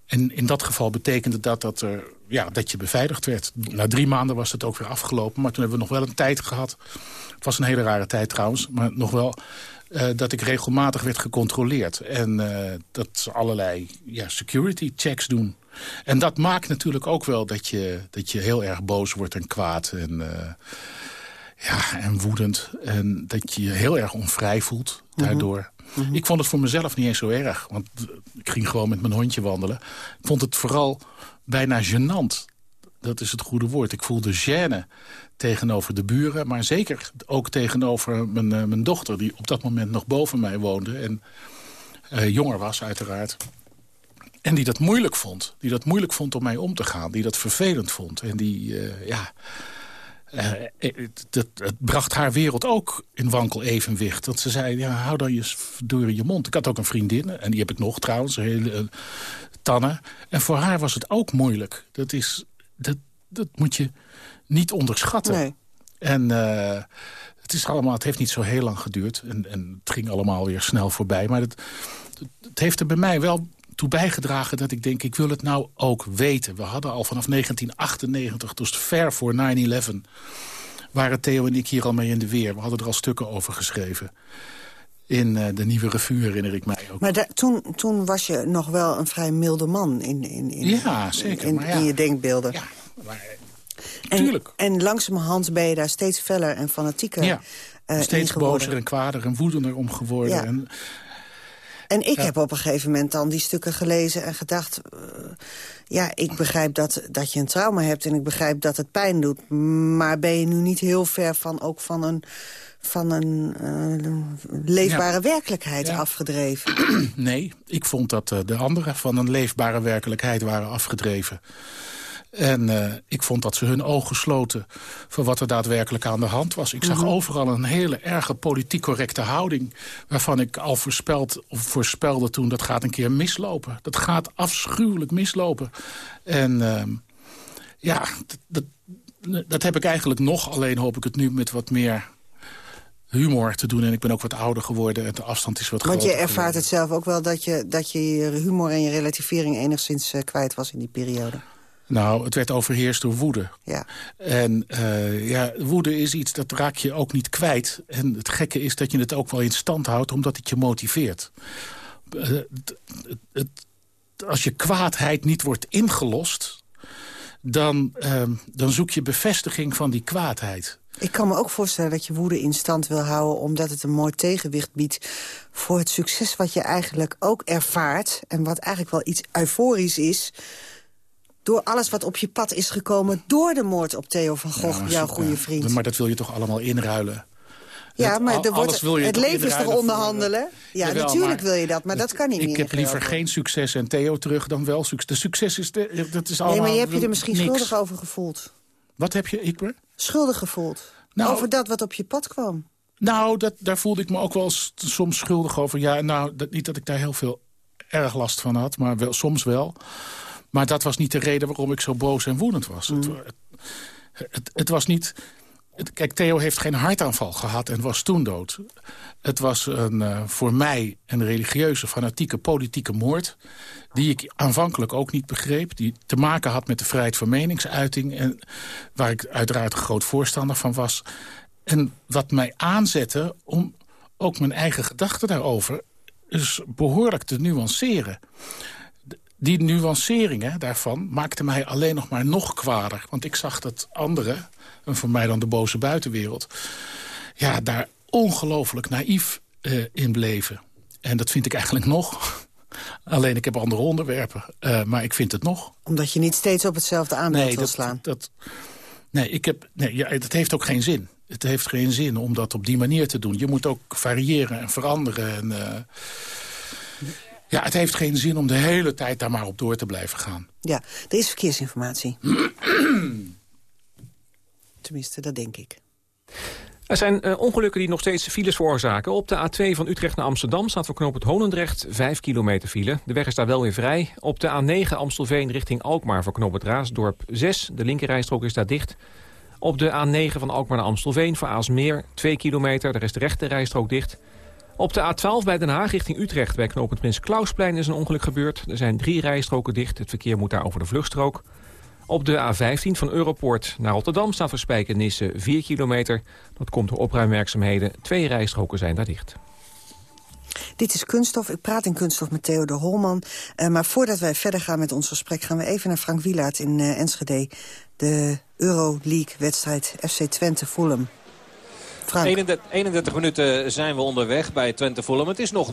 En in dat geval betekende dat dat, er, ja, dat je beveiligd werd. Na drie maanden was het ook weer afgelopen. Maar toen hebben we nog wel een tijd gehad. Het was een hele rare tijd trouwens. Maar nog wel eh, dat ik regelmatig werd gecontroleerd. En eh, dat ze allerlei ja, security checks doen. En dat maakt natuurlijk ook wel dat je, dat je heel erg boos wordt en kwaad. En, eh, ja, en woedend. En dat je je heel erg onvrij voelt daardoor. Ik vond het voor mezelf niet eens zo erg. Want ik ging gewoon met mijn hondje wandelen. Ik vond het vooral bijna gênant. Dat is het goede woord. Ik voelde gêne tegenover de buren. Maar zeker ook tegenover mijn, eh, mijn dochter... die op dat moment nog boven mij woonde. En eh, jonger was uiteraard. En die dat moeilijk vond. Die dat moeilijk vond om mij om te gaan. Die dat vervelend vond. En die, eh, ja... het, het, bracht haar wereld ook in wankel evenwicht. Dat ze zei, ja, hou dan je door je mond. Ik had ook een vriendin, en die heb ik nog trouwens, een hele Tanne. En voor haar was het ook moeilijk. Dat, is, dat, dat moet je niet onderschatten. Nee. En eh, het, is allemaal, het heeft niet zo heel lang geduurd. En, en het ging allemaal weer snel voorbij. Maar het, het heeft er bij mij wel toe bijgedragen dat ik denk... ik wil het nou ook weten. We hadden al vanaf 1998, dus ver voor 9-11... waren Theo en ik hier al mee in de weer. We hadden er al stukken over geschreven. In eh, de Nieuwe Revue herinner ik mij ook. Maar da- toen, toen was je nog wel een vrij milde man in, in, in, Ja, zeker, in, ja. in je denkbeelden. Ja, maar, en, tuurlijk. En langzamerhand ben je daar steeds feller en fanatieker Ja, eh, steeds bozer en kwader en woedender om geworden. Ja. En, En ik Ja. heb op een gegeven moment dan die stukken gelezen en gedacht... eh, ja, ik begrijp dat, dat je een trauma hebt en ik begrijp dat het pijn doet. Maar ben je nu niet heel ver van ook van een, van een eh, leefbare Ja. werkelijkheid Ja. afgedreven? nee, ik vond dat eh, de anderen van een leefbare werkelijkheid waren afgedreven. En eh, ik vond dat ze hun ogen sloten voor wat er daadwerkelijk aan de hand was. Ik zag Mhm. overal een hele erge politiek correcte houding... waarvan ik al voorspeld, of voorspelde toen, dat gaat een keer mislopen. Dat gaat afschuwelijk mislopen. En ehm, ja, dat, dat, dat heb ik eigenlijk nog. Alleen hoop ik het nu met wat meer humor te doen. En ik ben ook wat ouder geworden en de afstand is wat Want groter je ervaart geworden. het zelf ook wel dat je, dat je je humor en je relativering enigszins eh, kwijt was in die periode. Nou, het werd overheerst door woede. Ja. En eh, ja, woede is iets, dat raak je ook niet kwijt. En het gekke is dat je het ook wel in stand houdt... omdat het je motiveert. Eh, het- als je kwaadheid niet wordt ingelost... Dan, ehm, dan zoek je bevestiging van die kwaadheid. Ik kan me ook voorstellen dat je woede in stand wil houden... omdat het een mooi tegenwicht biedt voor het succes wat je eigenlijk ook ervaart... en wat eigenlijk wel iets euforisch is... door alles wat op je pad is gekomen door de moord op Theo van Gogh, Ja, jouw goede vriend. Maar dat wil je toch allemaal inruilen? Ja, maar er wordt, wil je het leven is toch voor, onderhandelen? Ja, Jawel, natuurlijk wil je dat, maar dat kan niet Ik meer. heb liever ik. geen succes en Theo terug dan wel succes. De succes is, de, dat is Nee, allemaal maar je hebt je er misschien niks. schuldig over gevoeld. Wat heb je, Ikber? Schuldig gevoeld. Nou- over dat wat op je pad kwam. Nou, dat, daar voelde ik me ook wel soms schuldig over. Ja, nou, dat, niet dat ik daar heel veel erg last van had, maar wel, soms wel. Maar dat was niet de reden waarom ik zo boos en woedend was. Het, het, het, het was niet... kijk, Theo heeft geen hartaanval gehad en was toen dood. Het was een, eh, voor mij een religieuze, fanatieke, politieke moord... die ik aanvankelijk ook niet begreep. Die te maken had met de vrijheid van meningsuiting... en waar ik uiteraard een groot voorstander van was. En wat mij aanzette om ook mijn eigen gedachten daarover... is behoorlijk te nuanceren die nuanceringen daarvan maakte mij alleen nog maar nog kwader. Want ik zag dat anderen, en voor mij dan de boze buitenwereld... ja, daar ongelooflijk naïef eh, in bleven. En dat vind ik eigenlijk nog. Alleen ik heb andere onderwerpen, eh, maar ik vind het nog. Omdat je niet steeds op hetzelfde aanbeeld Nee, wil dat, slaan. dat, nee, ik heb, nee ja, het heeft ook geen zin. Het heeft geen zin om dat op die manier te doen. Je moet ook variëren en veranderen. En, eh, ja, het heeft geen zin om de hele tijd daar maar op door te blijven gaan. Ja, er is verkeersinformatie. Tenminste, dat denk ik. Er zijn eh, ongelukken die nog steeds files veroorzaken. Op de A2 van Utrecht naar Amsterdam staat voor knooppunt Holendrecht 5 kilometer file. De weg is daar wel weer vrij. Op de A9 Amstelveen richting Alkmaar voor knooppunt Raasdorp 6. De linkerrijstrook is daar dicht. Op de A9 van Alkmaar naar Amstelveen voor Aalsmeer 2 kilometer. Daar is de rechte rijstrook dicht. Op de A12 bij Den Haag richting Utrecht bij knooppunt Prins Klausplein is een ongeluk gebeurd. Er zijn drie rijstroken dicht. Het verkeer moet daar over de vluchtstrook. Op de A15 van Europoort naar Rotterdam staat voor Spijkenisse 4 kilometer. Dat komt door opruimwerkzaamheden. Twee rijstroken zijn daar dicht. Dit is Kunststof. Ik praat in Kunststof met Theodor Holman. Eh, maar voordat wij verder gaan met ons gesprek... gaan we even naar Frank Wielaert in eh, Enschede. De Euroleague-wedstrijd FC Twente-Fulham. Frank. 31, 31 minuten zijn we onderweg bij Twente Fulham. Het is nog 0-0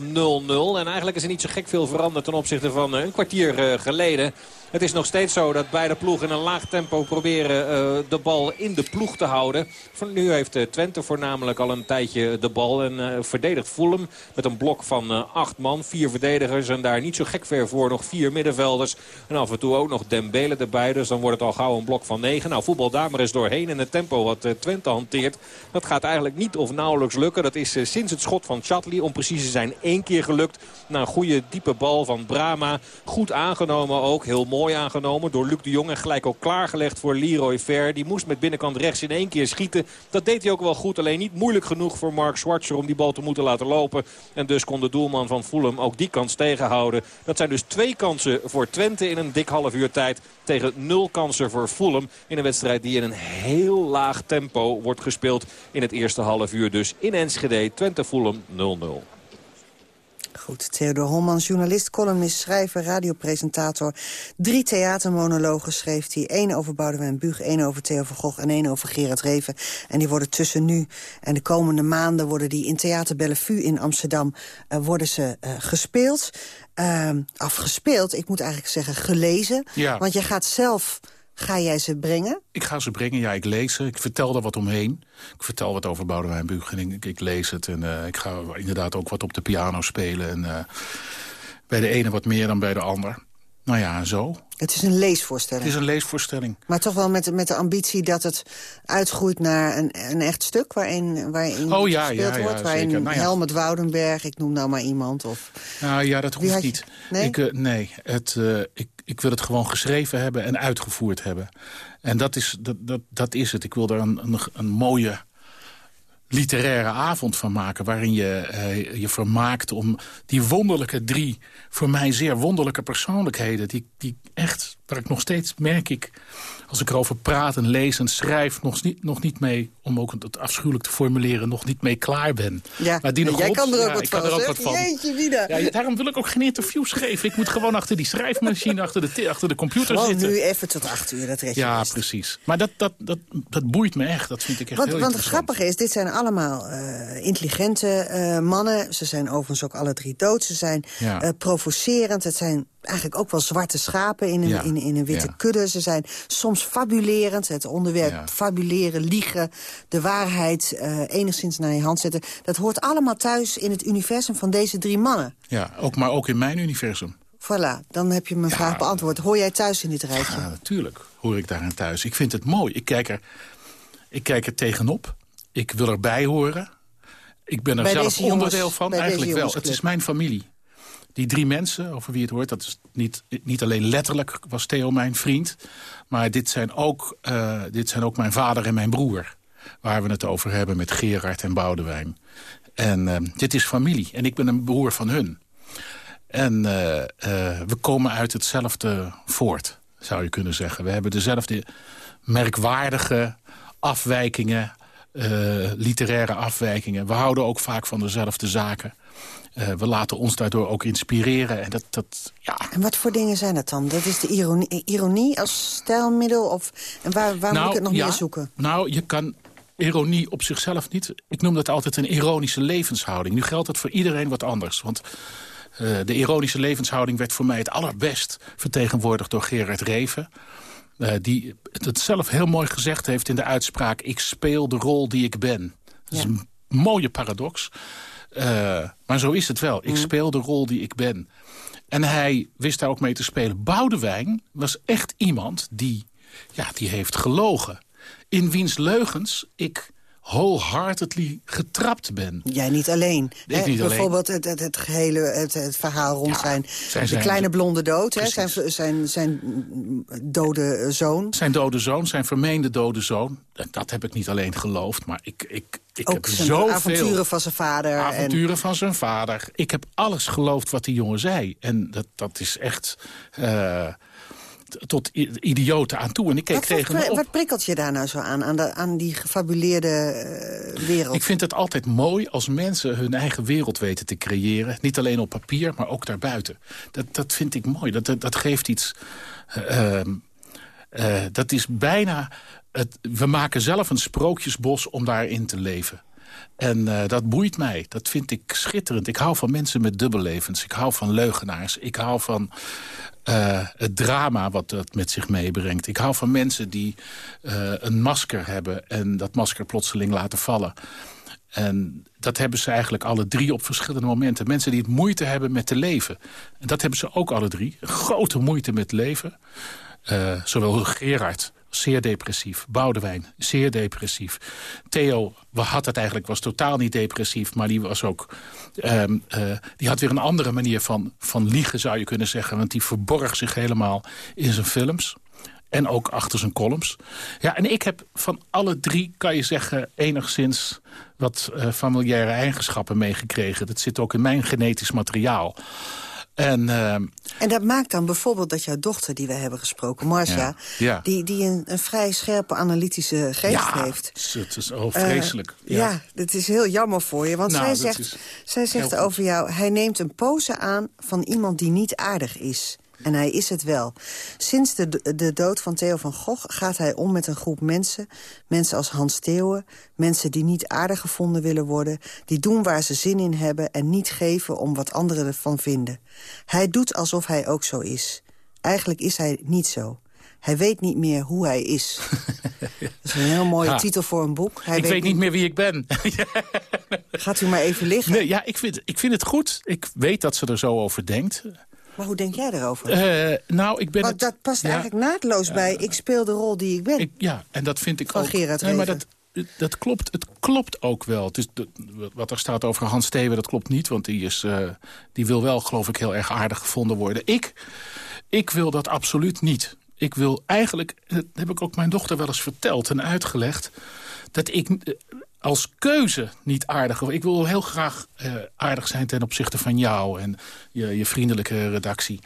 en eigenlijk is er niet zo gek veel veranderd ten opzichte van eh, een kwartier geleden. Het is nog steeds zo dat beide ploegen in een laag tempo proberen eh, de bal in de ploeg te houden. Van nu heeft eh, Twente voornamelijk al een tijdje de bal en eh, verdedigt Fulham met een blok van acht man. Vier verdedigers en daar niet zo gek ver voor nog vier middenvelders. En af en toe ook nog Dembele erbij, dus dan wordt het al gauw een blok van negen. Nou, voetbal daar maar eens doorheen en het tempo wat Twente hanteert. Dat gaat eigenlijk niet of nauwelijks lukken. Dat is sinds het schot van Chatli om precies te zijn één keer gelukt. Na een goede diepe bal van Brama. Goed aangenomen ook, heel mooi aangenomen door Luc de Jong. En gelijk ook klaargelegd voor Leroy Ver. Die moest met binnenkant rechts in één keer schieten. Dat deed hij ook wel goed. Alleen niet moeilijk genoeg voor Mark Schwarzer om die bal te moeten laten lopen. En dus kon de doelman van Fulham ook die kans tegenhouden. Dat zijn dus twee kansen voor Twente in een dik half uur tijd. Tegen nul kansen voor Fulham. In een wedstrijd die in een heel laag tempo wordt gespeeld in het eerste half uur. Dus in Enschede, Twente Fulham 0-0. Goed, Theodor Holmans, journalist, columnist, schrijver, radiopresentator. Drie theatermonologen schreef hij. één over Boudewijn Buug, één over Theo van Gogh en één over Gerard Reven. En die worden tussen nu en de komende maanden... worden die in Theater Bellevue in Amsterdam eh, worden ze eh, gespeeld. Uh, afgespeeld, ik moet eigenlijk zeggen gelezen. Ja. Want je gaat zelf... Ga jij ze brengen? Ik ga ze brengen, ja, ik lees ze. Ik vertel er wat omheen. Ik vertel wat over Boudewijn Buug en ik, ik lees het. En uh, ik ga inderdaad ook wat op de piano spelen. En uh, bij de ene wat meer dan bij de ander. Nou ja, zo. Het is een leesvoorstelling. Het is een leesvoorstelling. Maar toch wel met, met de ambitie dat het uitgroeit naar een, een echt stuk... waarin, waarin oh, ja, gespeeld ja, wordt. Ja, waarin zeker. Nou, ja. Helmut Woudenberg, ik noem nou maar iemand. Of... Nou ja, dat hoeft niet. Nee? Ik, uh, nee, het, uh, ik, ik wil het gewoon geschreven hebben en uitgevoerd hebben. En dat is, dat, dat, dat is het. Ik wil er een, een, een mooie literaire avond van maken... waarin je uh, je vermaakt om die wonderlijke drie... voor mij zeer wonderlijke persoonlijkheden... die, die echt, waar ik nog steeds merk ik... als ik erover praat en lees en schrijf... nog niet, nog niet mee, om ook het afschuwelijk te formuleren... nog niet mee klaar ben. Ja, maar die nog jij rond, kan er ook ja, wat ik van, kan er ook wat van. Jeetje, Wieder. Ja, daarom wil ik ook geen interviews geven. Ik moet gewoon achter die schrijfmachine, achter de, achter de computer gewoon zitten. nu even tot acht uur, dat red je Ja, best. precies. Maar dat, dat, dat, dat boeit me echt. Dat vind ik echt Want, heel want het grappige is, dit zijn allemaal uh, intelligente uh, mannen. Ze zijn overigens ook alle drie dood. Ze zijn Ja. uh, provocerend. Het zijn eigenlijk ook wel zwarte schapen in een, Ja. in, in een witte Ja. kudde. Ze zijn soms fabulerend, het onderwerp Ja. fabuleren, liegen... de waarheid eh, enigszins naar je hand zetten. Dat hoort allemaal thuis in het universum van deze drie mannen. Ja, ook, maar ook in mijn universum. Voilà, dan heb je mijn vraag beantwoord. Hoor jij thuis in dit rijtje? Ja, natuurlijk hoor ik daarin thuis. Ik vind het mooi. Ik kijk er, ik kijk er tegenop. Ik wil erbij horen. Ik ben er Bij zelf jongens- onderdeel van. Eigenlijk wel. Het is mijn familie. Die drie mensen, over wie het hoort, dat is niet, niet alleen letterlijk was Theo mijn vriend. Maar dit zijn, ook, eh, dit zijn ook mijn vader en mijn broer. Waar we het over hebben met Gerard en Boudewijn. En eh, dit is familie. En ik ben een broer van hun. En eh, eh, we komen uit hetzelfde voort, zou je kunnen zeggen. We hebben dezelfde merkwaardige afwijkingen, literaire afwijkingen. We houden ook vaak van dezelfde zaken. We laten ons daardoor ook inspireren. En dat, dat, ja, En wat voor dingen zijn dat dan? Dat is de ironie, ironie als stijlmiddel? Of, en waar, waar moet ik het nog ja, meer zoeken? Nou, je kan ironie op zichzelf niet... Ik noem dat altijd een ironische levenshouding. Nu geldt dat voor iedereen wat anders. Want eh, de ironische levenshouding werd voor mij het allerbest... vertegenwoordigd door Gerard Reven. eh, die het zelf heel mooi gezegd heeft in de uitspraak... ik speel de rol die ik ben. Dat is een mooie paradox. Eh, maar zo is het wel. Ik speel de rol die ik ben. En hij wist daar ook mee te spelen. Boudewijn was echt iemand die, ja, die heeft gelogen. In wiens leugens ik wholeheartedly getrapt ben. Jij niet alleen. Hè? niet alleen. Bijvoorbeeld het, het, het gehele het, het verhaal rond zijn, zijn- de kleine blonde dood. Hè? Zijn, zijn, zijn dode zoon. Zijn dode zoon, zijn vermeende dode zoon. Dat heb ik niet alleen geloofd, maar ik, ik, ik Ook heb zijn zoveel... avonturen van zijn vader. avonturen van zijn vader. Ik heb alles geloofd wat die jongen zei. En dat, dat is echt eh, tot idioten aan toe. En ik keek Wat, wat, tegen prikkelt je daar nou zo aan, aan, de, aan die gefabuleerde eh, wereld? Ik vind het altijd mooi als mensen hun eigen wereld weten te creëren. Niet alleen op papier, maar ook daarbuiten. Dat, dat vind ik mooi. Dat, dat, dat geeft iets... eh, ehm, eh, dat is bijna... Het, we maken zelf een sprookjesbos om daarin te leven. En eh, dat boeit mij. Dat vind ik schitterend. Ik hou van mensen met dubbellevens. Ik hou van leugenaars. Ik hou van eh, het drama wat dat met zich meebrengt. Ik hou van mensen die eh, een masker hebben... en dat masker plotseling laten vallen. En dat hebben ze eigenlijk alle drie op verschillende momenten. Mensen die het moeite hebben met te leven. En dat hebben ze ook alle drie. Grote moeite met leven. Zowel Gerard, zeer depressief. Boudewijn, zeer depressief. Theo, we had het eigenlijk, was totaal niet depressief... maar die was ook... ehm, eh, die had weer een andere manier van, van liegen, zou je kunnen zeggen. Want die verborg zich helemaal in zijn films. En ook achter zijn columns. Ja, en ik heb van alle drie, kan je zeggen, enigszins wat eh, familiaire eigenschappen meegekregen. Dat zit ook in mijn genetisch materiaal. En, ehm, En dat maakt dan bijvoorbeeld dat jouw dochter, die we hebben gesproken, Marcia... Ja, ja. die, die een, een vrij scherpe analytische geest ja, heeft. het is- het is oh, Eh, vreselijk. ja. dat is heel jammer voor je. Want Nou, zij zegt, zij zegt over jou... hij neemt een pose aan van iemand die niet aardig is. En hij is het wel. Sinds de, de dood van Theo van Gogh gaat hij om met een groep mensen. Mensen als Hans Theeuwen. Mensen die niet aardig gevonden willen worden. Die doen waar ze zin in hebben en niet geven om wat anderen ervan vinden. Hij doet alsof hij ook zo is. Eigenlijk is hij niet zo. Hij weet niet meer hoe hij is. Dat is een heel mooie titel voor een boek. Hij ik weet niet meer wie ik ben. Gaat u maar even liggen. Nee, ja, ik vind, ik vind het goed. Ik weet dat ze er zo over denkt. Maar hoe denk jij erover? Eh, nou, ik ben Want het... dat past ja, eigenlijk naadloos bij... ik speel de rol die ik ben. Ik, ja, en dat vind ik Van ook... Gerard nee, maar dat, dat klopt. Het klopt ook wel. Het is de- wat er staat over Hans Steven, dat klopt niet. Want die, is, eh, die wil wel, geloof ik, heel erg aardig gevonden worden. Ik, ik wil dat absoluut niet. Ik wil eigenlijk, dat heb ik ook mijn dochter wel eens verteld en uitgelegd... dat ik als keuze niet aardig... Ik wil heel graag eh, aardig zijn ten opzichte van jou... en je, je vriendelijke redactie.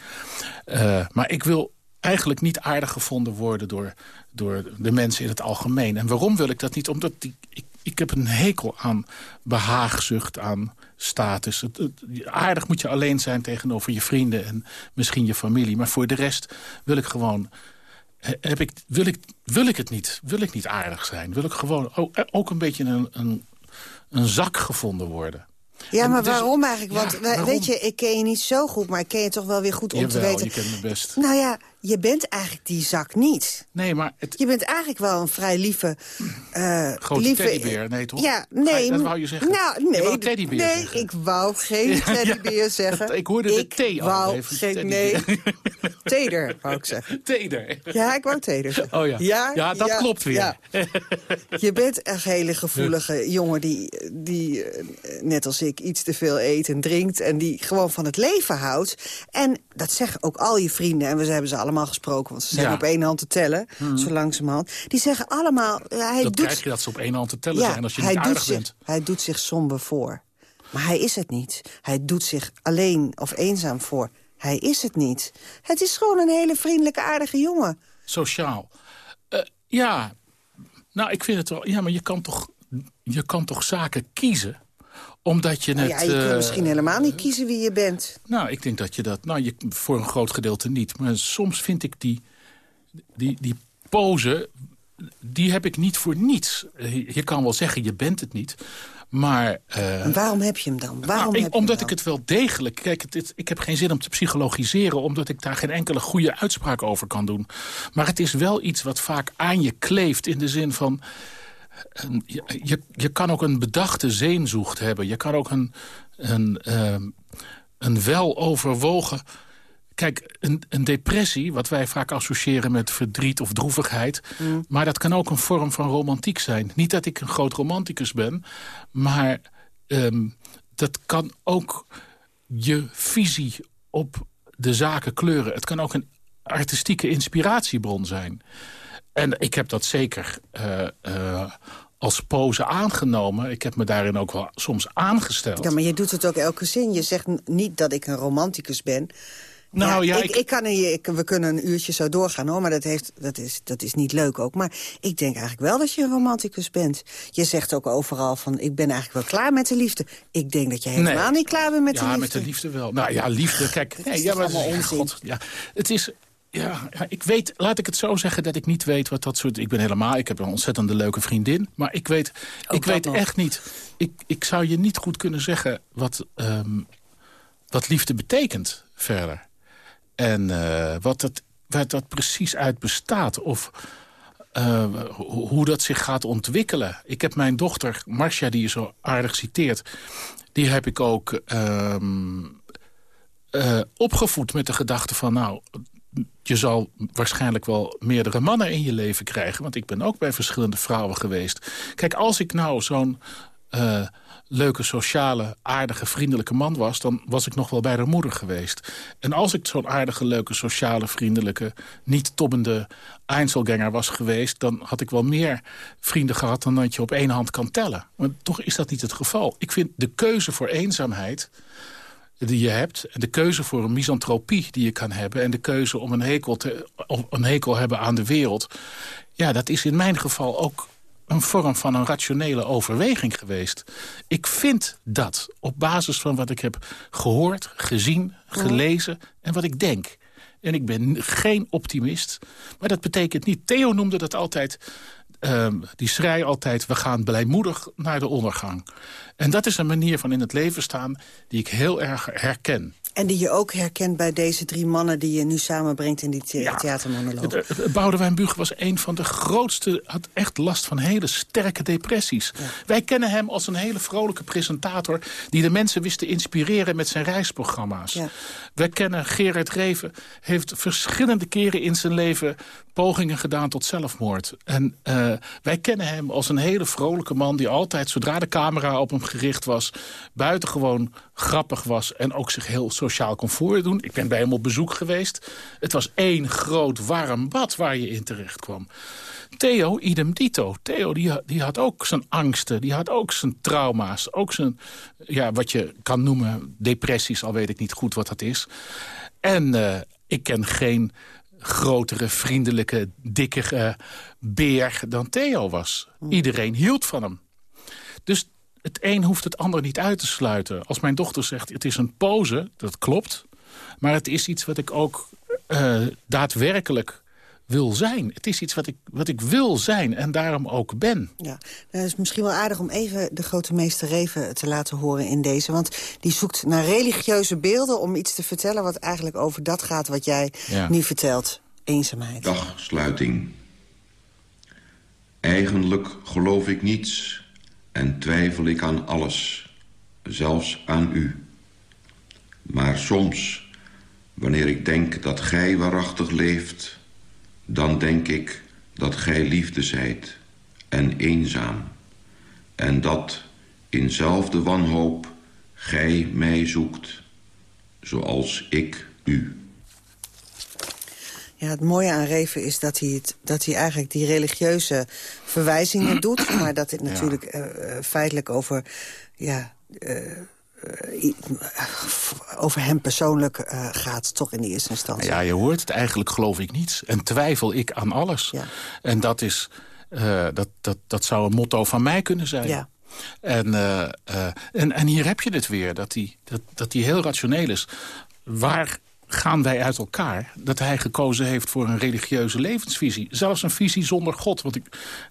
Eh, maar ik wil eigenlijk niet aardig gevonden worden door, door de mensen in het algemeen. En waarom wil ik dat niet? Omdat die, ik, ik heb een hekel aan behaagzucht, aan status. Het, aardig moet je alleen zijn tegenover je vrienden en misschien je familie. Maar voor de rest wil ik gewoon... eh, Heb ik, wil, ik, wil ik het niet? Wil ik niet aardig zijn? Wil ik gewoon ook, ook een beetje een, een, een zak gevonden worden? Ja, En maar is- waarom eigenlijk? Want Ja, wij- waarom? weet je, ik ken je niet zo goed, maar ik ken je toch wel weer goed om te weten. je kent me best. Nou ja, je bent eigenlijk die zak niet. Nee, maar het... Je bent eigenlijk wel een vrij lieve... eh Grote lieve, teddybeer, nee toch? Ja, nee. Dat wou je zeggen? Nou, Je nee. wou teddybeer nee, zeggen. ik wou geen ja. teddybeer zeggen. Ik hoorde de T al wou even, geen... Nee, teder, wou ik zeggen. Teder. Ja, ik wou teder zeggen. Oh ja. Ja, Ja, dat ja, klopt weer. Je bent een hele gevoelige jongen die, die eh, net als ik iets te veel eet en drinkt... en die gewoon van het leven houdt. En dat zeggen ook al je vrienden. En we hebben ze allemaal gesproken, want ze zijn Ja. op één hand te tellen. Zo langzamerhand. Die zeggen allemaal... eh, Hij dat doet, krijg je dat ze op één hand te tellen ja, zijn als je hij niet doet aardig zich, bent. Hij doet zich somber voor. Maar hij is het niet. Hij doet zich alleen of eenzaam voor. Hij is het niet. Het is gewoon een hele vriendelijke, aardige jongen. Sociaal. Eh, ja, nou, ik vind het wel... Ja, maar je kan toch, je kan toch zaken kiezen omdat je Nou het... ja, je kunt eh, misschien helemaal niet kiezen wie je bent. Nou, ik denk dat je dat... Nou, je, voor een groot gedeelte niet. Maar soms vind ik die, die, die pose... Die heb ik niet voor niets. Eh, Je kan wel zeggen, je bent het niet. Maar... eh, En waarom heb je hem dan? Waarom nou, ik- heb je omdat hem ik het wel degelijk... Kijk, het, het- ik heb geen zin om te psychologiseren... omdat ik daar geen enkele goede uitspraak over kan doen. Maar het is wel iets wat vaak aan je kleeft... in de zin van... een- je, je, je kan ook een bedachte zeenzoegt hebben. Je kan ook een, een, ehm, een wel overwogen... Kijk, een, een depressie, wat wij vaak associëren met verdriet of droevigheid... maar dat kan ook een vorm van romantiek zijn. Niet dat ik een groot romanticus ben, maar ehm, dat kan ook je visie op de zaken kleuren. Het kan ook een artistieke inspiratiebron zijn. En ik heb dat zeker eh, eh, als pose aangenomen. Ik heb me daarin ook wel soms aangesteld. Ja, maar je doet het ook elke zin. Je zegt niet dat ik een romanticus ben. Nou, ja, ik, ik- ik kan er, ik, we kunnen een uurtje zo doorgaan, hoor. Maar dat, heeft, dat, is, dat is niet leuk ook. Maar ik denk eigenlijk wel dat je een romanticus bent. Je zegt ook overal van, ik ben eigenlijk wel klaar met de liefde. Ik denk dat je helemaal niet klaar bent met ja, de liefde. met de liefde wel. Nou ja, liefde, kijk. nee, ja, maar, allemaal ja, onzin? God, ja, het is... Ja, ik weet, laat ik het zo zeggen dat ik niet weet wat dat soort... Ik ben helemaal, ik heb een ontzettende leuke vriendin. Maar ik weet, ik dat weet nog. echt niet... Ik, ik zou je niet goed kunnen zeggen wat, ehm, wat liefde betekent verder. En eh, wat, dat, waar dat precies uit bestaat. Of eh, ho- hoe dat zich gaat ontwikkelen. Ik heb mijn dochter, Marcia, die je zo aardig citeert... die heb ik ook ehm, eh, opgevoed met de gedachte van... nou, je zal waarschijnlijk wel meerdere mannen in je leven krijgen. Want ik ben ook bij verschillende vrouwen geweest. Kijk, als ik nou zo'n eh, leuke, sociale, aardige, vriendelijke man was... dan was ik nog wel bij haar moeder geweest. En als ik zo'n aardige, leuke, sociale, vriendelijke... niet tobbende Einzelganger was geweest... dan had ik wel meer vrienden gehad dan dat je op één hand kan tellen. Maar toch is dat niet het geval. Ik vind de keuze voor eenzaamheid die je hebt... en de keuze voor een misantropie die je kan hebben... en de keuze om een hekel, te, of een hekel hebben aan de wereld... ja, dat is in mijn geval ook een vorm van een rationele overweging geweest. Ik vind dat op basis van wat ik heb gehoord, gezien, gelezen... en wat ik denk. En ik ben geen optimist, maar dat betekent niet... Theo noemde dat altijd... ehm, die schrei altijd, we gaan blijmoedig naar de ondergang. En dat is een manier van in het leven staan die ik heel erg herken. En die je ook herkent bij deze drie mannen... die je nu samenbrengt in die the theatermonoloog. Het, eh, Boudewijn Buug was een van de grootste... had echt last van hele sterke depressies. Wij kennen hem als een hele vrolijke presentator... die de mensen wist te inspireren met zijn reisprogramma's. Wij kennen Gerard Reven... heeft verschillende keren in zijn leven pogingen gedaan tot zelfmoord. En eh, wij kennen hem als een hele vrolijke man... die altijd, zodra de camera op hem gericht was... buitengewoon grappig was en ook zich heel sociaal kon voordoen. Ik ben bij hem op bezoek geweest. Het was één groot warm bad waar je in terecht kwam. Theo, idem dito. Theo die, die had ook zijn angsten, die had ook zijn trauma's. Ook zijn, ja, wat je kan noemen, depressies, al weet ik niet goed wat dat is. En eh, ik ken geen grotere, vriendelijke, dikke eh, beer dan Theo was. Iedereen hield van hem. Dus het een hoeft het ander niet uit te sluiten. Als mijn dochter zegt, het is een pose, dat klopt. Maar het is iets wat ik ook eh, daadwerkelijk wil zijn. Het is iets wat ik, wat ik wil zijn en daarom ook ben. Ja, het is misschien wel aardig om even de grote meester Reven te laten horen in deze. Want die zoekt naar religieuze beelden om iets te vertellen... wat eigenlijk over dat gaat wat jij Ja. nu vertelt. Eenzaamheid. Dagsluiting. Eigenlijk geloof ik niets en twijfel ik aan alles, zelfs aan u. Maar soms, wanneer ik denk dat gij waarachtig leeft... dan denk ik dat gij liefde zijt en eenzaam. En dat inzelfde wanhoop gij mij zoekt, zoals ik u. Ja, het mooie aan Reven is dat hij, het, dat hij eigenlijk die religieuze verwijzingen doet... maar dat het natuurlijk eh, eh, feitelijk over... Ja, eh, over hem persoonlijk gaat, toch in die eerste instantie. Ja, je hoort het. Eigenlijk geloof ik niets. En twijfel ik aan alles. En dat, is, dat, dat, dat zou een motto van mij kunnen zijn. Ja. En, en, en hier heb je het weer, dat hij dat, dat die heel rationeel is. Waar gaan wij uit elkaar? Dat hij gekozen heeft voor een religieuze levensvisie. Zelfs een visie zonder God. Want ik,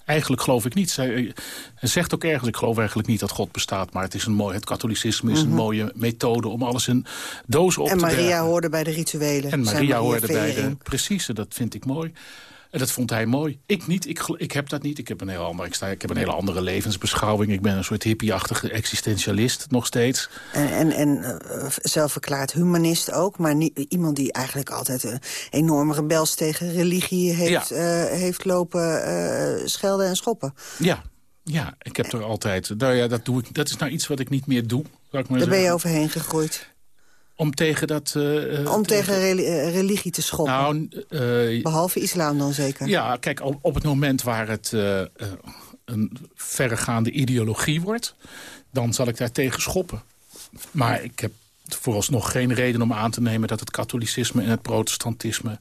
eigenlijk geloof ik niet. Hij, hij zegt ook ergens, ik geloof eigenlijk niet dat God bestaat. Maar het, is een mooi, het katholicisme is Mhm. een mooie methode om alles in dozen op en te Maria bergen. hoorde bij de rituelen. En Maria hoorde bij de... Precies, en dat vind ik mooi. En dat vond hij mooi. Ik niet, ik, ik heb dat niet. Ik heb, een heel andere, ik, sta, ik heb een hele andere levensbeschouwing. Ik ben een soort hippieachtige existentialist nog steeds. En, en, en eh, zelfverklaard humanist ook, maar niet, iemand die eigenlijk altijd een enorme rebels tegen religie heeft, eh, heeft lopen eh, schelden en schoppen. Ja, ja, ik heb er altijd... Nou ja, dat, doe ik, dat is nou iets wat ik niet meer doe, zou ik maar Daar ben je overheen gegroeid. Om tegen dat... eh, eh, Om tegen eh, religie te schoppen. Nou, eh, Behalve islam dan zeker. Ja, kijk, op, op het moment waar het een verregaande ideologie wordt... dan zal ik daar tegen schoppen. Maar ik heb vooralsnog geen reden om aan te nemen... dat het katholicisme en het protestantisme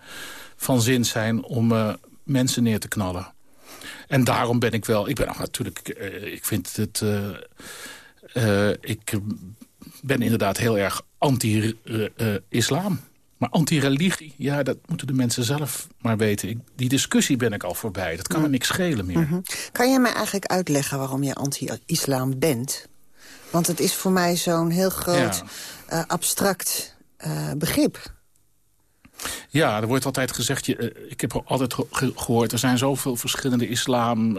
van zin zijn... om mensen neer te knallen. En daarom ben ik wel... Ik ben natuurlijk... ik vind het... ik ben inderdaad heel erg anti-islam. maar anti-religie, ja, dat moeten de mensen zelf maar weten. Ik, die discussie ben ik al voorbij. Dat kan me niks schelen meer. Mhm. Kan jij mij eigenlijk uitleggen waarom je anti-islam bent? Want het is voor mij zo'n heel groot, eh, abstract eh, begrip. Ja, er wordt altijd gezegd, je, eh, ik heb altijd ge- ge- gehoord... er zijn zoveel verschillende islam,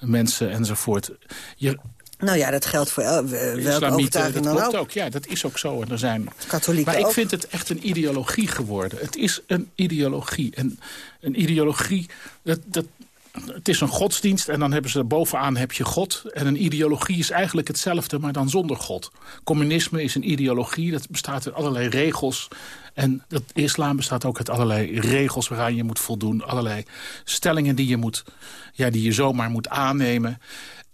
mensen enzovoort. Je, Nou ja, dat geldt voor el- welke overtuiging dan ook. ook. Ja, dat is ook zo. En er zijn... Katholieken Maar ik vind het echt een ideologie geworden. Het is een ideologie. En een ideologie, dat, dat, het is een godsdienst en dan hebben ze bovenaan heb je God. En een ideologie is eigenlijk hetzelfde, maar dan zonder God. Communisme is een ideologie, dat bestaat uit allerlei regels. En dat islam bestaat ook uit allerlei regels waaraan je moet voldoen. Allerlei stellingen die je, moet, ja, die je zomaar moet aannemen.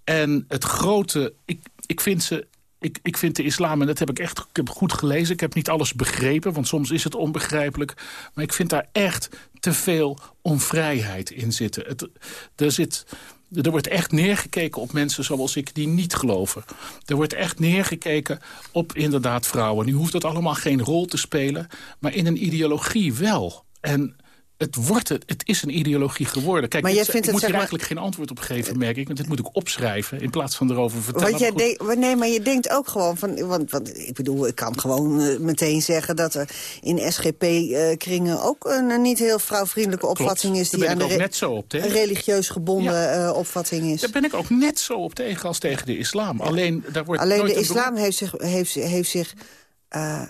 En het grote, ik, ik vind ze ik, ik vind de islam, en dat heb ik echt ik heb goed gelezen... ik heb niet alles begrepen, want soms is het onbegrijpelijk... maar ik vind daar echt te veel onvrijheid in zitten. Het, er, zit, er wordt echt neergekeken op mensen zoals ik die niet geloven. Er wordt echt neergekeken op inderdaad vrouwen. Nu hoeft dat allemaal geen rol te spelen, maar in een ideologie wel. En het, wordt het, het is een ideologie geworden. Kijk, Maar dit- jij vindt ik het, moet hier maar- eigenlijk geen antwoord op geven, merk ik. Want dit moet ik opschrijven in plaats van erover vertellen. Want jij nee, maar je denkt ook gewoon van... Want, want ik bedoel, ik kan gewoon eh, meteen zeggen dat er in SGP-kringen... ook een, niet heel vrouwvriendelijke Klopt. opvatting is... Die aan de re- net zo op tegen. religieus gebonden eh, opvatting is. Daar ben ik ook net zo op tegen als tegen de islam. Alleen, daar wordt Alleen de islam heeft zich... Heeft, heeft zich eh,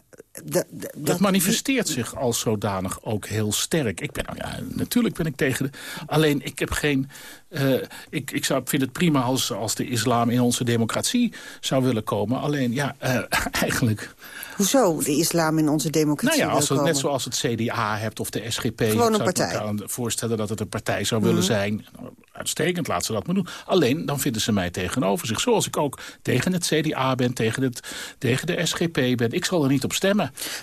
Dat manifesteert zich als zodanig ook heel sterk. Ik ben, nou ja, natuurlijk ben ik tegen de... Alleen, ik heb geen... eh, ik ik zou, vind het prima als, als de islam in onze democratie zou willen komen. Alleen, ja, eh, eigenlijk... Hoezo de islam in onze democratie Nou ja, als het, net zoals het CDA hebt of de SGP... Gewoon een zou ik me partij. kan voorstellen dat het een partij zou willen Mhm. zijn. Nou, Uitstekend, laat ze dat maar doen. Alleen, dan vinden ze mij tegenover zich. Zoals ik ook tegen het CDA ben, tegen, het, tegen de SGP ben. Ik zal er niet op stemmen.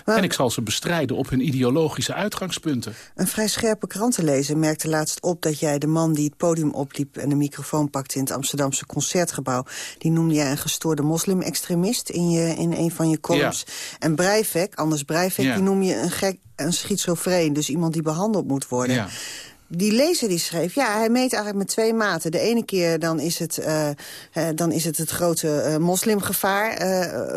En ik zal ze bestrijden op hun ideologische uitgangspunten. Een vrij scherpe krantenlezer merkte laatst op dat jij de man die het podium opliep... en de microfoon pakte in het Amsterdamse Concertgebouw... die noemde jij een gestoorde moslim-extremist in, je, in een van je columns. En Breivik, Anders Breivik, Ja. die noem je een, gek, een schizofreen. Dus iemand die behandeld moet worden. Ja. Die lezer die schreef, ja, hij meet eigenlijk met twee maten. De ene keer dan is het uh, dan is het, het grote uh, moslimgevaar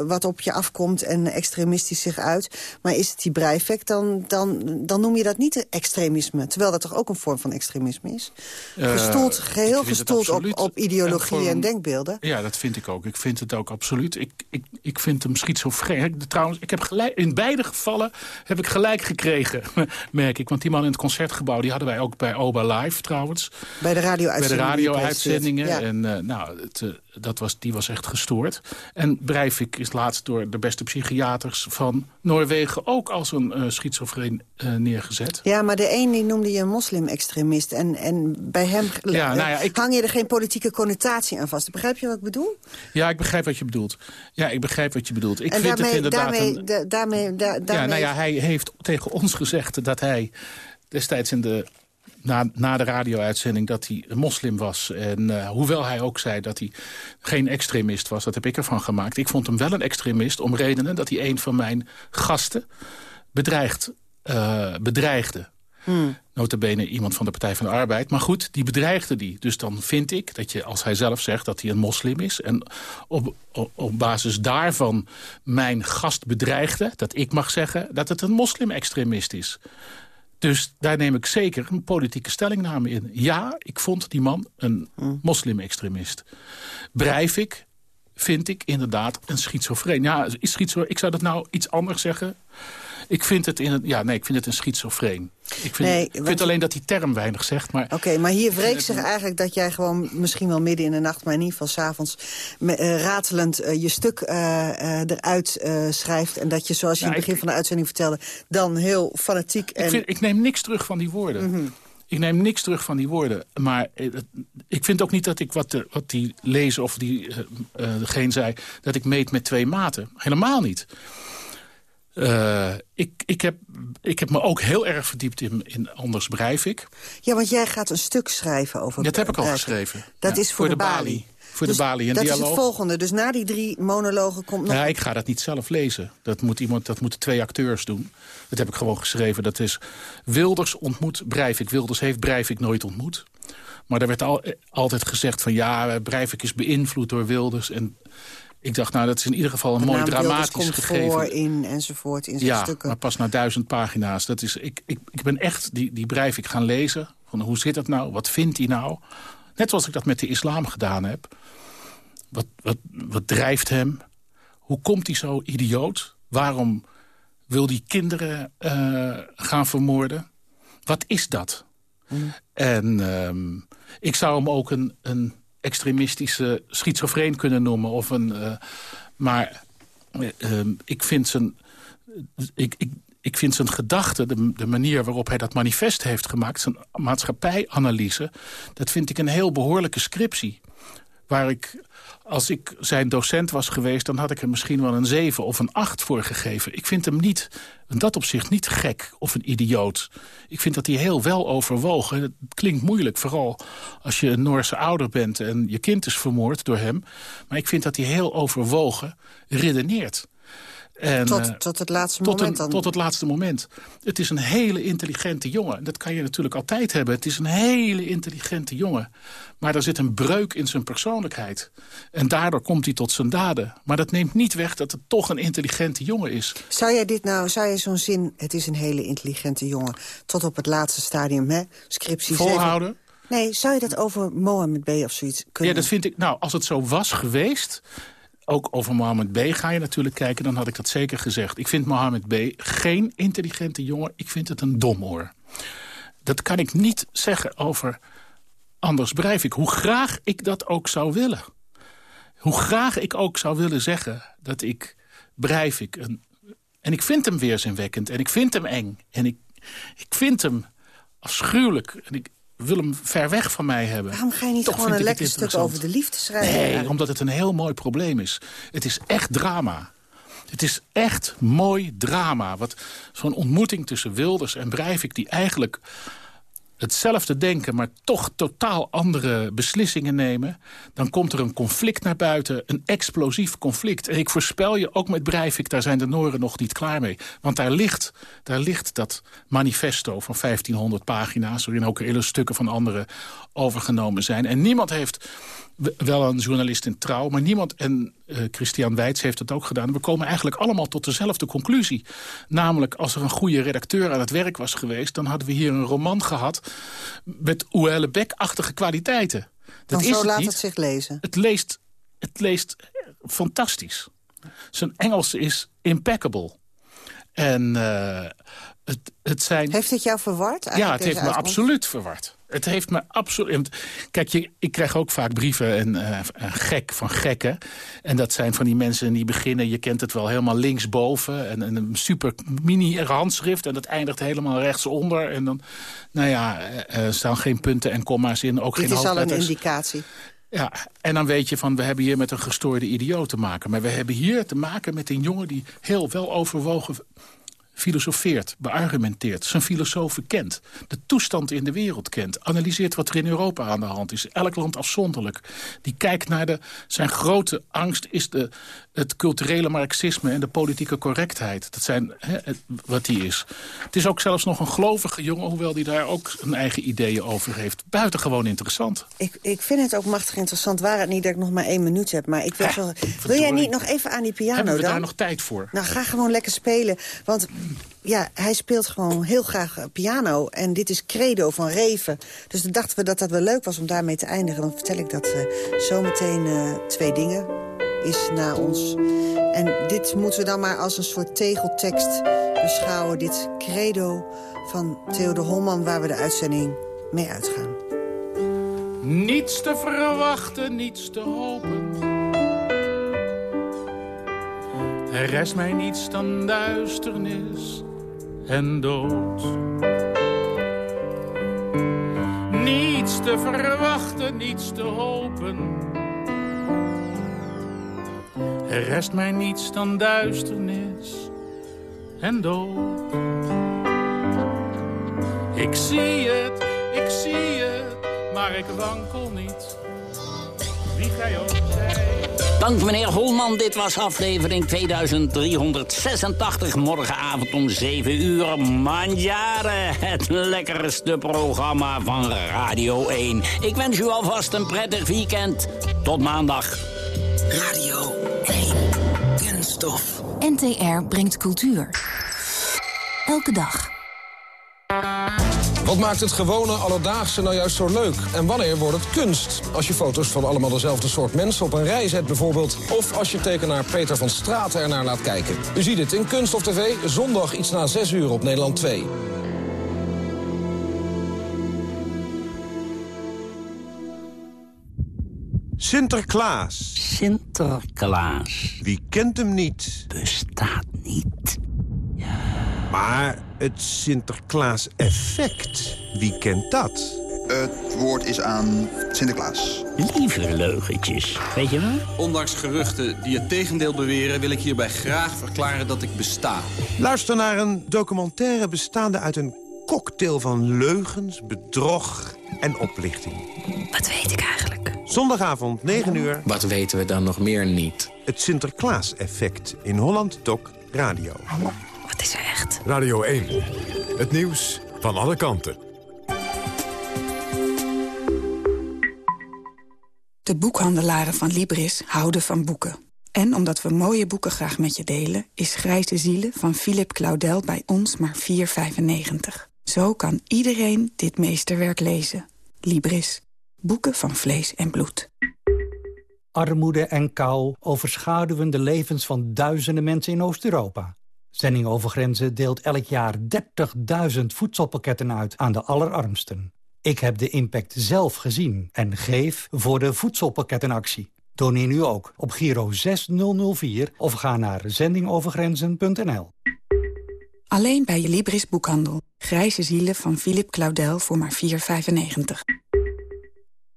wat op je afkomt en extremistisch zich uit. Maar is het die Breivik, dan, dan, dan noem je dat niet extremisme. Terwijl dat toch ook een vorm van extremisme is? Gestoeld, geheel gestoeld op, op ideologie en denkbeelden. Ja, dat vind ik ook. Ik vind het ook absoluut. Ik, ik, ik vind hem schizofreen. Trouwens, ik heb gelijk, in beide gevallen heb ik gelijk gekregen, merk ik. Want die man in het concertgebouw, die hadden wij ook bij Oba Live trouwens. Bij de radio-uitzendingen. Bij de radio-uitzendingen. En uh, nou, het, uh, dat was, die was echt gestoord. En Breivik is laatst door de beste psychiaters van Noorwegen... ook als een uh, schizofreen neergezet. Ja, maar de een die noemde je een moslim-extremist. En, en bij hem ja, nou ja, ik... hang je er geen politieke connotatie aan vast. Begrijp je wat ik bedoel? Ja, ik begrijp wat je bedoelt. Ja, ik begrijp wat je bedoelt. Ik en vind daarmee, het inderdaad daarmee, een... da, daarmee, da, daarmee... Ja, nou ja, hij heeft tegen ons gezegd dat hij destijds in de na, na de radio-uitzending dat hij een moslim was. En uh, hoewel hij ook zei dat hij geen extremist was, dat heb ik ervan gemaakt. Ik vond hem wel een extremist om redenen dat hij een van mijn gasten bedreigd, uh, bedreigde. Hmm. Notabene iemand van de Partij van de Arbeid. Maar goed, die bedreigde die. Dus dan vind ik dat je, als hij zelf zegt dat hij een moslim is... en op, op, op basis daarvan mijn gast bedreigde... dat ik mag zeggen dat het een moslim-extremist is. Dus daar neem ik zeker een politieke stellingname in. Ja, ik vond die man een hmm. moslim-extremist. Breivik vind ik inderdaad een schizofreen. Ja, schizo ik zou dat nou iets anders zeggen. Ik vind het, in ja, nee, ik vind het een schizofreen. Ik vind, nee, vind alleen dat die term weinig zegt. Oké, okay, maar hier wreekt zich eigenlijk dat jij gewoon misschien wel midden in de nacht... maar in ieder geval s'avonds uh, ratelend uh, je stuk uh, eruit schrijft... en dat je, zoals je in het begin van de uitzending vertelde... dan heel fanatiek... En... Ik, vind, ik neem niks terug van die woorden. Mm -hmm. Ik neem niks terug van die woorden. Maar ik vind ook niet dat ik wat, de, wat die lezer of die, degene zei... dat ik meet met twee maten. Helemaal niet. Uh, ik, ik, heb, ik heb me ook heel erg verdiept in, in Anders Breivik. Ja, want jij gaat een stuk schrijven over Dat heb ik al geschreven. Dat is voor, voor de, de Bali. Bali. Voor dus de Bali, een dat dialoog. is het volgende. Dus na die drie monologen komt nog... Ja, ik ga dat niet zelf lezen. Dat, moet iemand, dat moeten twee acteurs doen. Dat heb ik gewoon geschreven. Dat is Wilders ontmoet Breivik. Wilders heeft Breivik nooit ontmoet. Maar er werd al, altijd gezegd van ja, Breivik is beïnvloed door Wilders. En ik dacht, nou, dat is in ieder geval een mooi dramatisch komt gegeven. voor in enzovoort in zijn ja, stukken. maar pas na duizend pagina's. Dat is, ik, ik, ik ben echt die, die Breivik gaan lezen. Van hoe zit het nou? Wat vindt hij nou? Net zoals ik dat met de islam gedaan heb. Wat, wat, wat drijft hem? Hoe komt hij zo idioot? Waarom wil hij kinderen uh, gaan vermoorden? Wat is dat? Mm. En um, ik zou hem ook een, een extremistische schizofreen kunnen noemen. Of een, uh, maar uh, ik vind zijn... Ik, ik, ik vind zijn gedachte, de, de, manier waarop hij dat manifest heeft gemaakt... zijn maatschappijanalyse, dat vind ik een heel behoorlijke scriptie. Waar ik als ik zijn docent was geweest... dan had ik er misschien wel een 7 of een 8 voor gegeven. Ik vind hem niet, in dat opzicht niet gek of een idioot. Ik vind dat hij heel wel overwogen. Het klinkt moeilijk, vooral als je een Noorse ouder bent... en je kind is vermoord door hem. Maar ik vind dat hij heel overwogen redeneert. En, tot, tot het laatste tot moment dan? Tot het laatste moment. Het is een hele intelligente jongen. Dat kan je natuurlijk altijd hebben. Het is een hele intelligente jongen. Maar er zit een breuk in zijn persoonlijkheid. En daardoor komt hij tot zijn daden. Maar dat neemt niet weg dat het toch een intelligente jongen is. Zou jij dit nou, zou je zo'n zin... het is een hele intelligente jongen... tot op het laatste stadium, hè? Scriptie Volhouden? Nee, zou je dat over Mohammed B. of zoiets kunnen? Ja, dat vind ik... Nou, als het zo was geweest ook over Mohammed B. ga je natuurlijk kijken, dan had ik dat zeker gezegd. Ik vind Mohammed B. geen intelligente jongen, ik vind het een domoor. Dat kan ik niet zeggen over Anders Breivik. Hoe graag ik dat ook zou willen. Hoe graag ik ook zou willen zeggen dat ik Breivik... Een, en ik vind hem weerzinwekkend en ik vind hem eng. En ik, ik vind hem afschuwelijk. En ik, wil hem ver weg van mij hebben. Waarom ga je niet gewoon een lekker stuk over de liefde schrijven? Nee, omdat het een heel mooi probleem is. Het is echt drama. Het is echt mooi drama. Zo'n ontmoeting tussen Wilders en Breivik... die eigenlijk hetzelfde denken, maar toch totaal andere beslissingen nemen... dan komt er een conflict naar buiten, een explosief conflict. En ik voorspel je, ook met Breivik, daar zijn de Noren nog niet klaar mee. Want daar ligt, daar ligt dat manifesto van 1500 pagina's... waarin ook hele stukken van anderen overgenomen zijn. En niemand heeft wel een journalist in trouw, maar niemand, en uh, Christian Weitz heeft het ook gedaan... we komen eigenlijk allemaal tot dezelfde conclusie. Namelijk, als er een goede redacteur aan het werk was geweest... dan hadden we hier een roman gehad met Ouelle Beck-achtige kwaliteiten. Dat dan is zo laat het, zich lezen. Het leest, het leest fantastisch. Zijn Engels is impeccable. En uh, het, het zijn... Heeft het jou verward? Ja, het heeft me absoluut verward. Het heeft me absoluut... Kijk, je, ik krijg ook vaak brieven en, uh, gek van gekken. En dat zijn van die mensen die beginnen... je kent het wel helemaal linksboven. En, en een super mini handschrift. En dat eindigt helemaal rechtsonder. En dan, nou ja, uh, staan geen punten en komma's in. Ook Dit geen is al een indicatie. Ja, en dan weet je van, we hebben hier met een gestoorde idioot te maken. Maar we hebben hier te maken met een jongen die heel wel overwogen filosofeert, beargumenteert, zijn filosofen kent... de toestand in de wereld kent, analyseert wat er in Europa aan de hand is. Elk land afzonderlijk. Die kijkt naar de... Zijn grote angst is de, het culturele marxisme en de politieke correctheid. Dat zijn hè, wat die is. Het is ook zelfs nog een gelovige jongen... hoewel die daar ook een eigen ideeën over heeft. Buitengewoon interessant. Ik, ik vind het ook machtig interessant. Waar het niet dat ik nog maar één minuut heb. Maar ik wil, zo, wil jij niet nog even aan die piano Hebben we dan? daar nog tijd voor? Nou, ga gewoon lekker spelen. Want ja, hij speelt gewoon heel graag eh, piano. En dit is Credo van Reven. Dus dan dachten we dat dat wel leuk was om daarmee te eindigen. Dan vertel ik dat uh, zometeen uh, twee dingen is na ons. En dit moeten we dan maar als een soort tegeltekst beschouwen. Dit Credo van Theodor Holman, waar we de uitzending mee uitgaan. Niets te verwachten, niets te hopen Er rest mij niets dan duisternis en dood. Niets te verwachten, niets te hopen. Er rest mij niets dan duisternis en dood. Ik zie het, ik zie het, maar ik wankel niet. Wie gij ook zij. Dank meneer Holman, dit was aflevering 2386. Morgenavond om 7 uur. Manjaren, het lekkerste programma van Radio 1. Ik wens u alvast een prettig weekend. Tot maandag. Radio 1. Kunststof. NTR brengt cultuur. Elke dag. Wat maakt het gewone alledaagse nou juist zo leuk? En wanneer wordt het kunst? Als je foto's van allemaal dezelfde soort mensen op een rij zet bijvoorbeeld... of als je tekenaar Peter van Straten ernaar laat kijken. U ziet het in Kunst of TV, zondag iets na 6 uur op Nederland 2. Sinterklaas. Sinterklaas. Wie kent hem niet? Bestaat niet. Maar het Sinterklaas-effect, wie kent dat? Het woord is aan Sinterklaas. Lieve leugentjes, weet je wel? Ondanks geruchten die het tegendeel beweren... wil ik hierbij graag verklaren dat ik besta. Luister naar een documentaire bestaande uit een cocktail van leugens, bedrog en oplichting. Wat weet ik eigenlijk? Zondagavond, 9 uur. Wat weten we dan nog meer niet? Het Sinterklaas-effect in Holland Doc Radio. Wat is er echt? Radio 1. Het nieuws van alle kanten. De boekhandelaren van Libris houden van boeken. En omdat we mooie boeken graag met je delen... is Grijze Zielen van Philip Claudel bij ons maar 4,95. Zo kan iedereen dit meesterwerk lezen. Libris. Boeken van vlees en bloed. Armoede en kou overschaduwen de levens van duizenden mensen in Oost-Europa. Zending over Grenzen deelt elk jaar 30.000 voedselpakketten uit aan de allerarmsten. Ik heb de impact zelf gezien en geef voor de voedselpakkettenactie. Doneer nu ook op Giro 6004 of ga naar zendingovergrenzen.nl. Alleen bij je Libris boekhandel. Grijze zielen van Philip Claudel voor maar 4,95.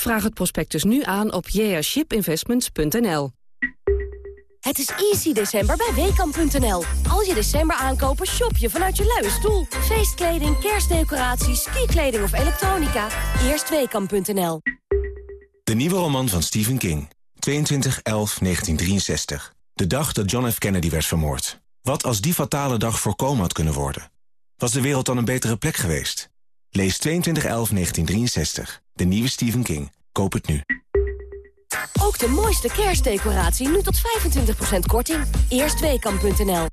Vraag het prospectus nu aan op jashipinvestments.nl. Het is easy december bij Weekamp.nl. Als je december aankopen, shop je vanuit je luie stoel. Feestkleding, kerstdecoraties, skikleding of elektronica. Eerst Weekamp.nl. De nieuwe roman van Stephen King. 22-11-1963. De dag dat John F. Kennedy werd vermoord. Wat als die fatale dag voorkomen had kunnen worden? Was de wereld dan een betere plek geweest? Lees 22-11-1963. De nieuwe Stephen King. Koop het nu. Ook de mooiste kerstdecoratie nu tot 25% korting. Eerstweekam.nl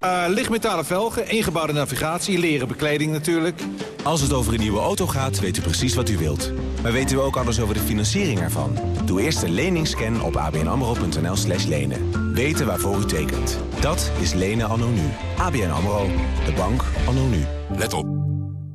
uh, Lichtmetalen velgen, ingebouwde navigatie, leren bekleding natuurlijk. Als het over een nieuwe auto gaat, weet u precies wat u wilt. Maar weten we ook alles over de financiering ervan? Doe eerst een leningsscan op abnamro.nl slash lenen. Weten waarvoor u tekent. Dat is lenen anno nu. ABN AMRO. De bank anno nu. Let op.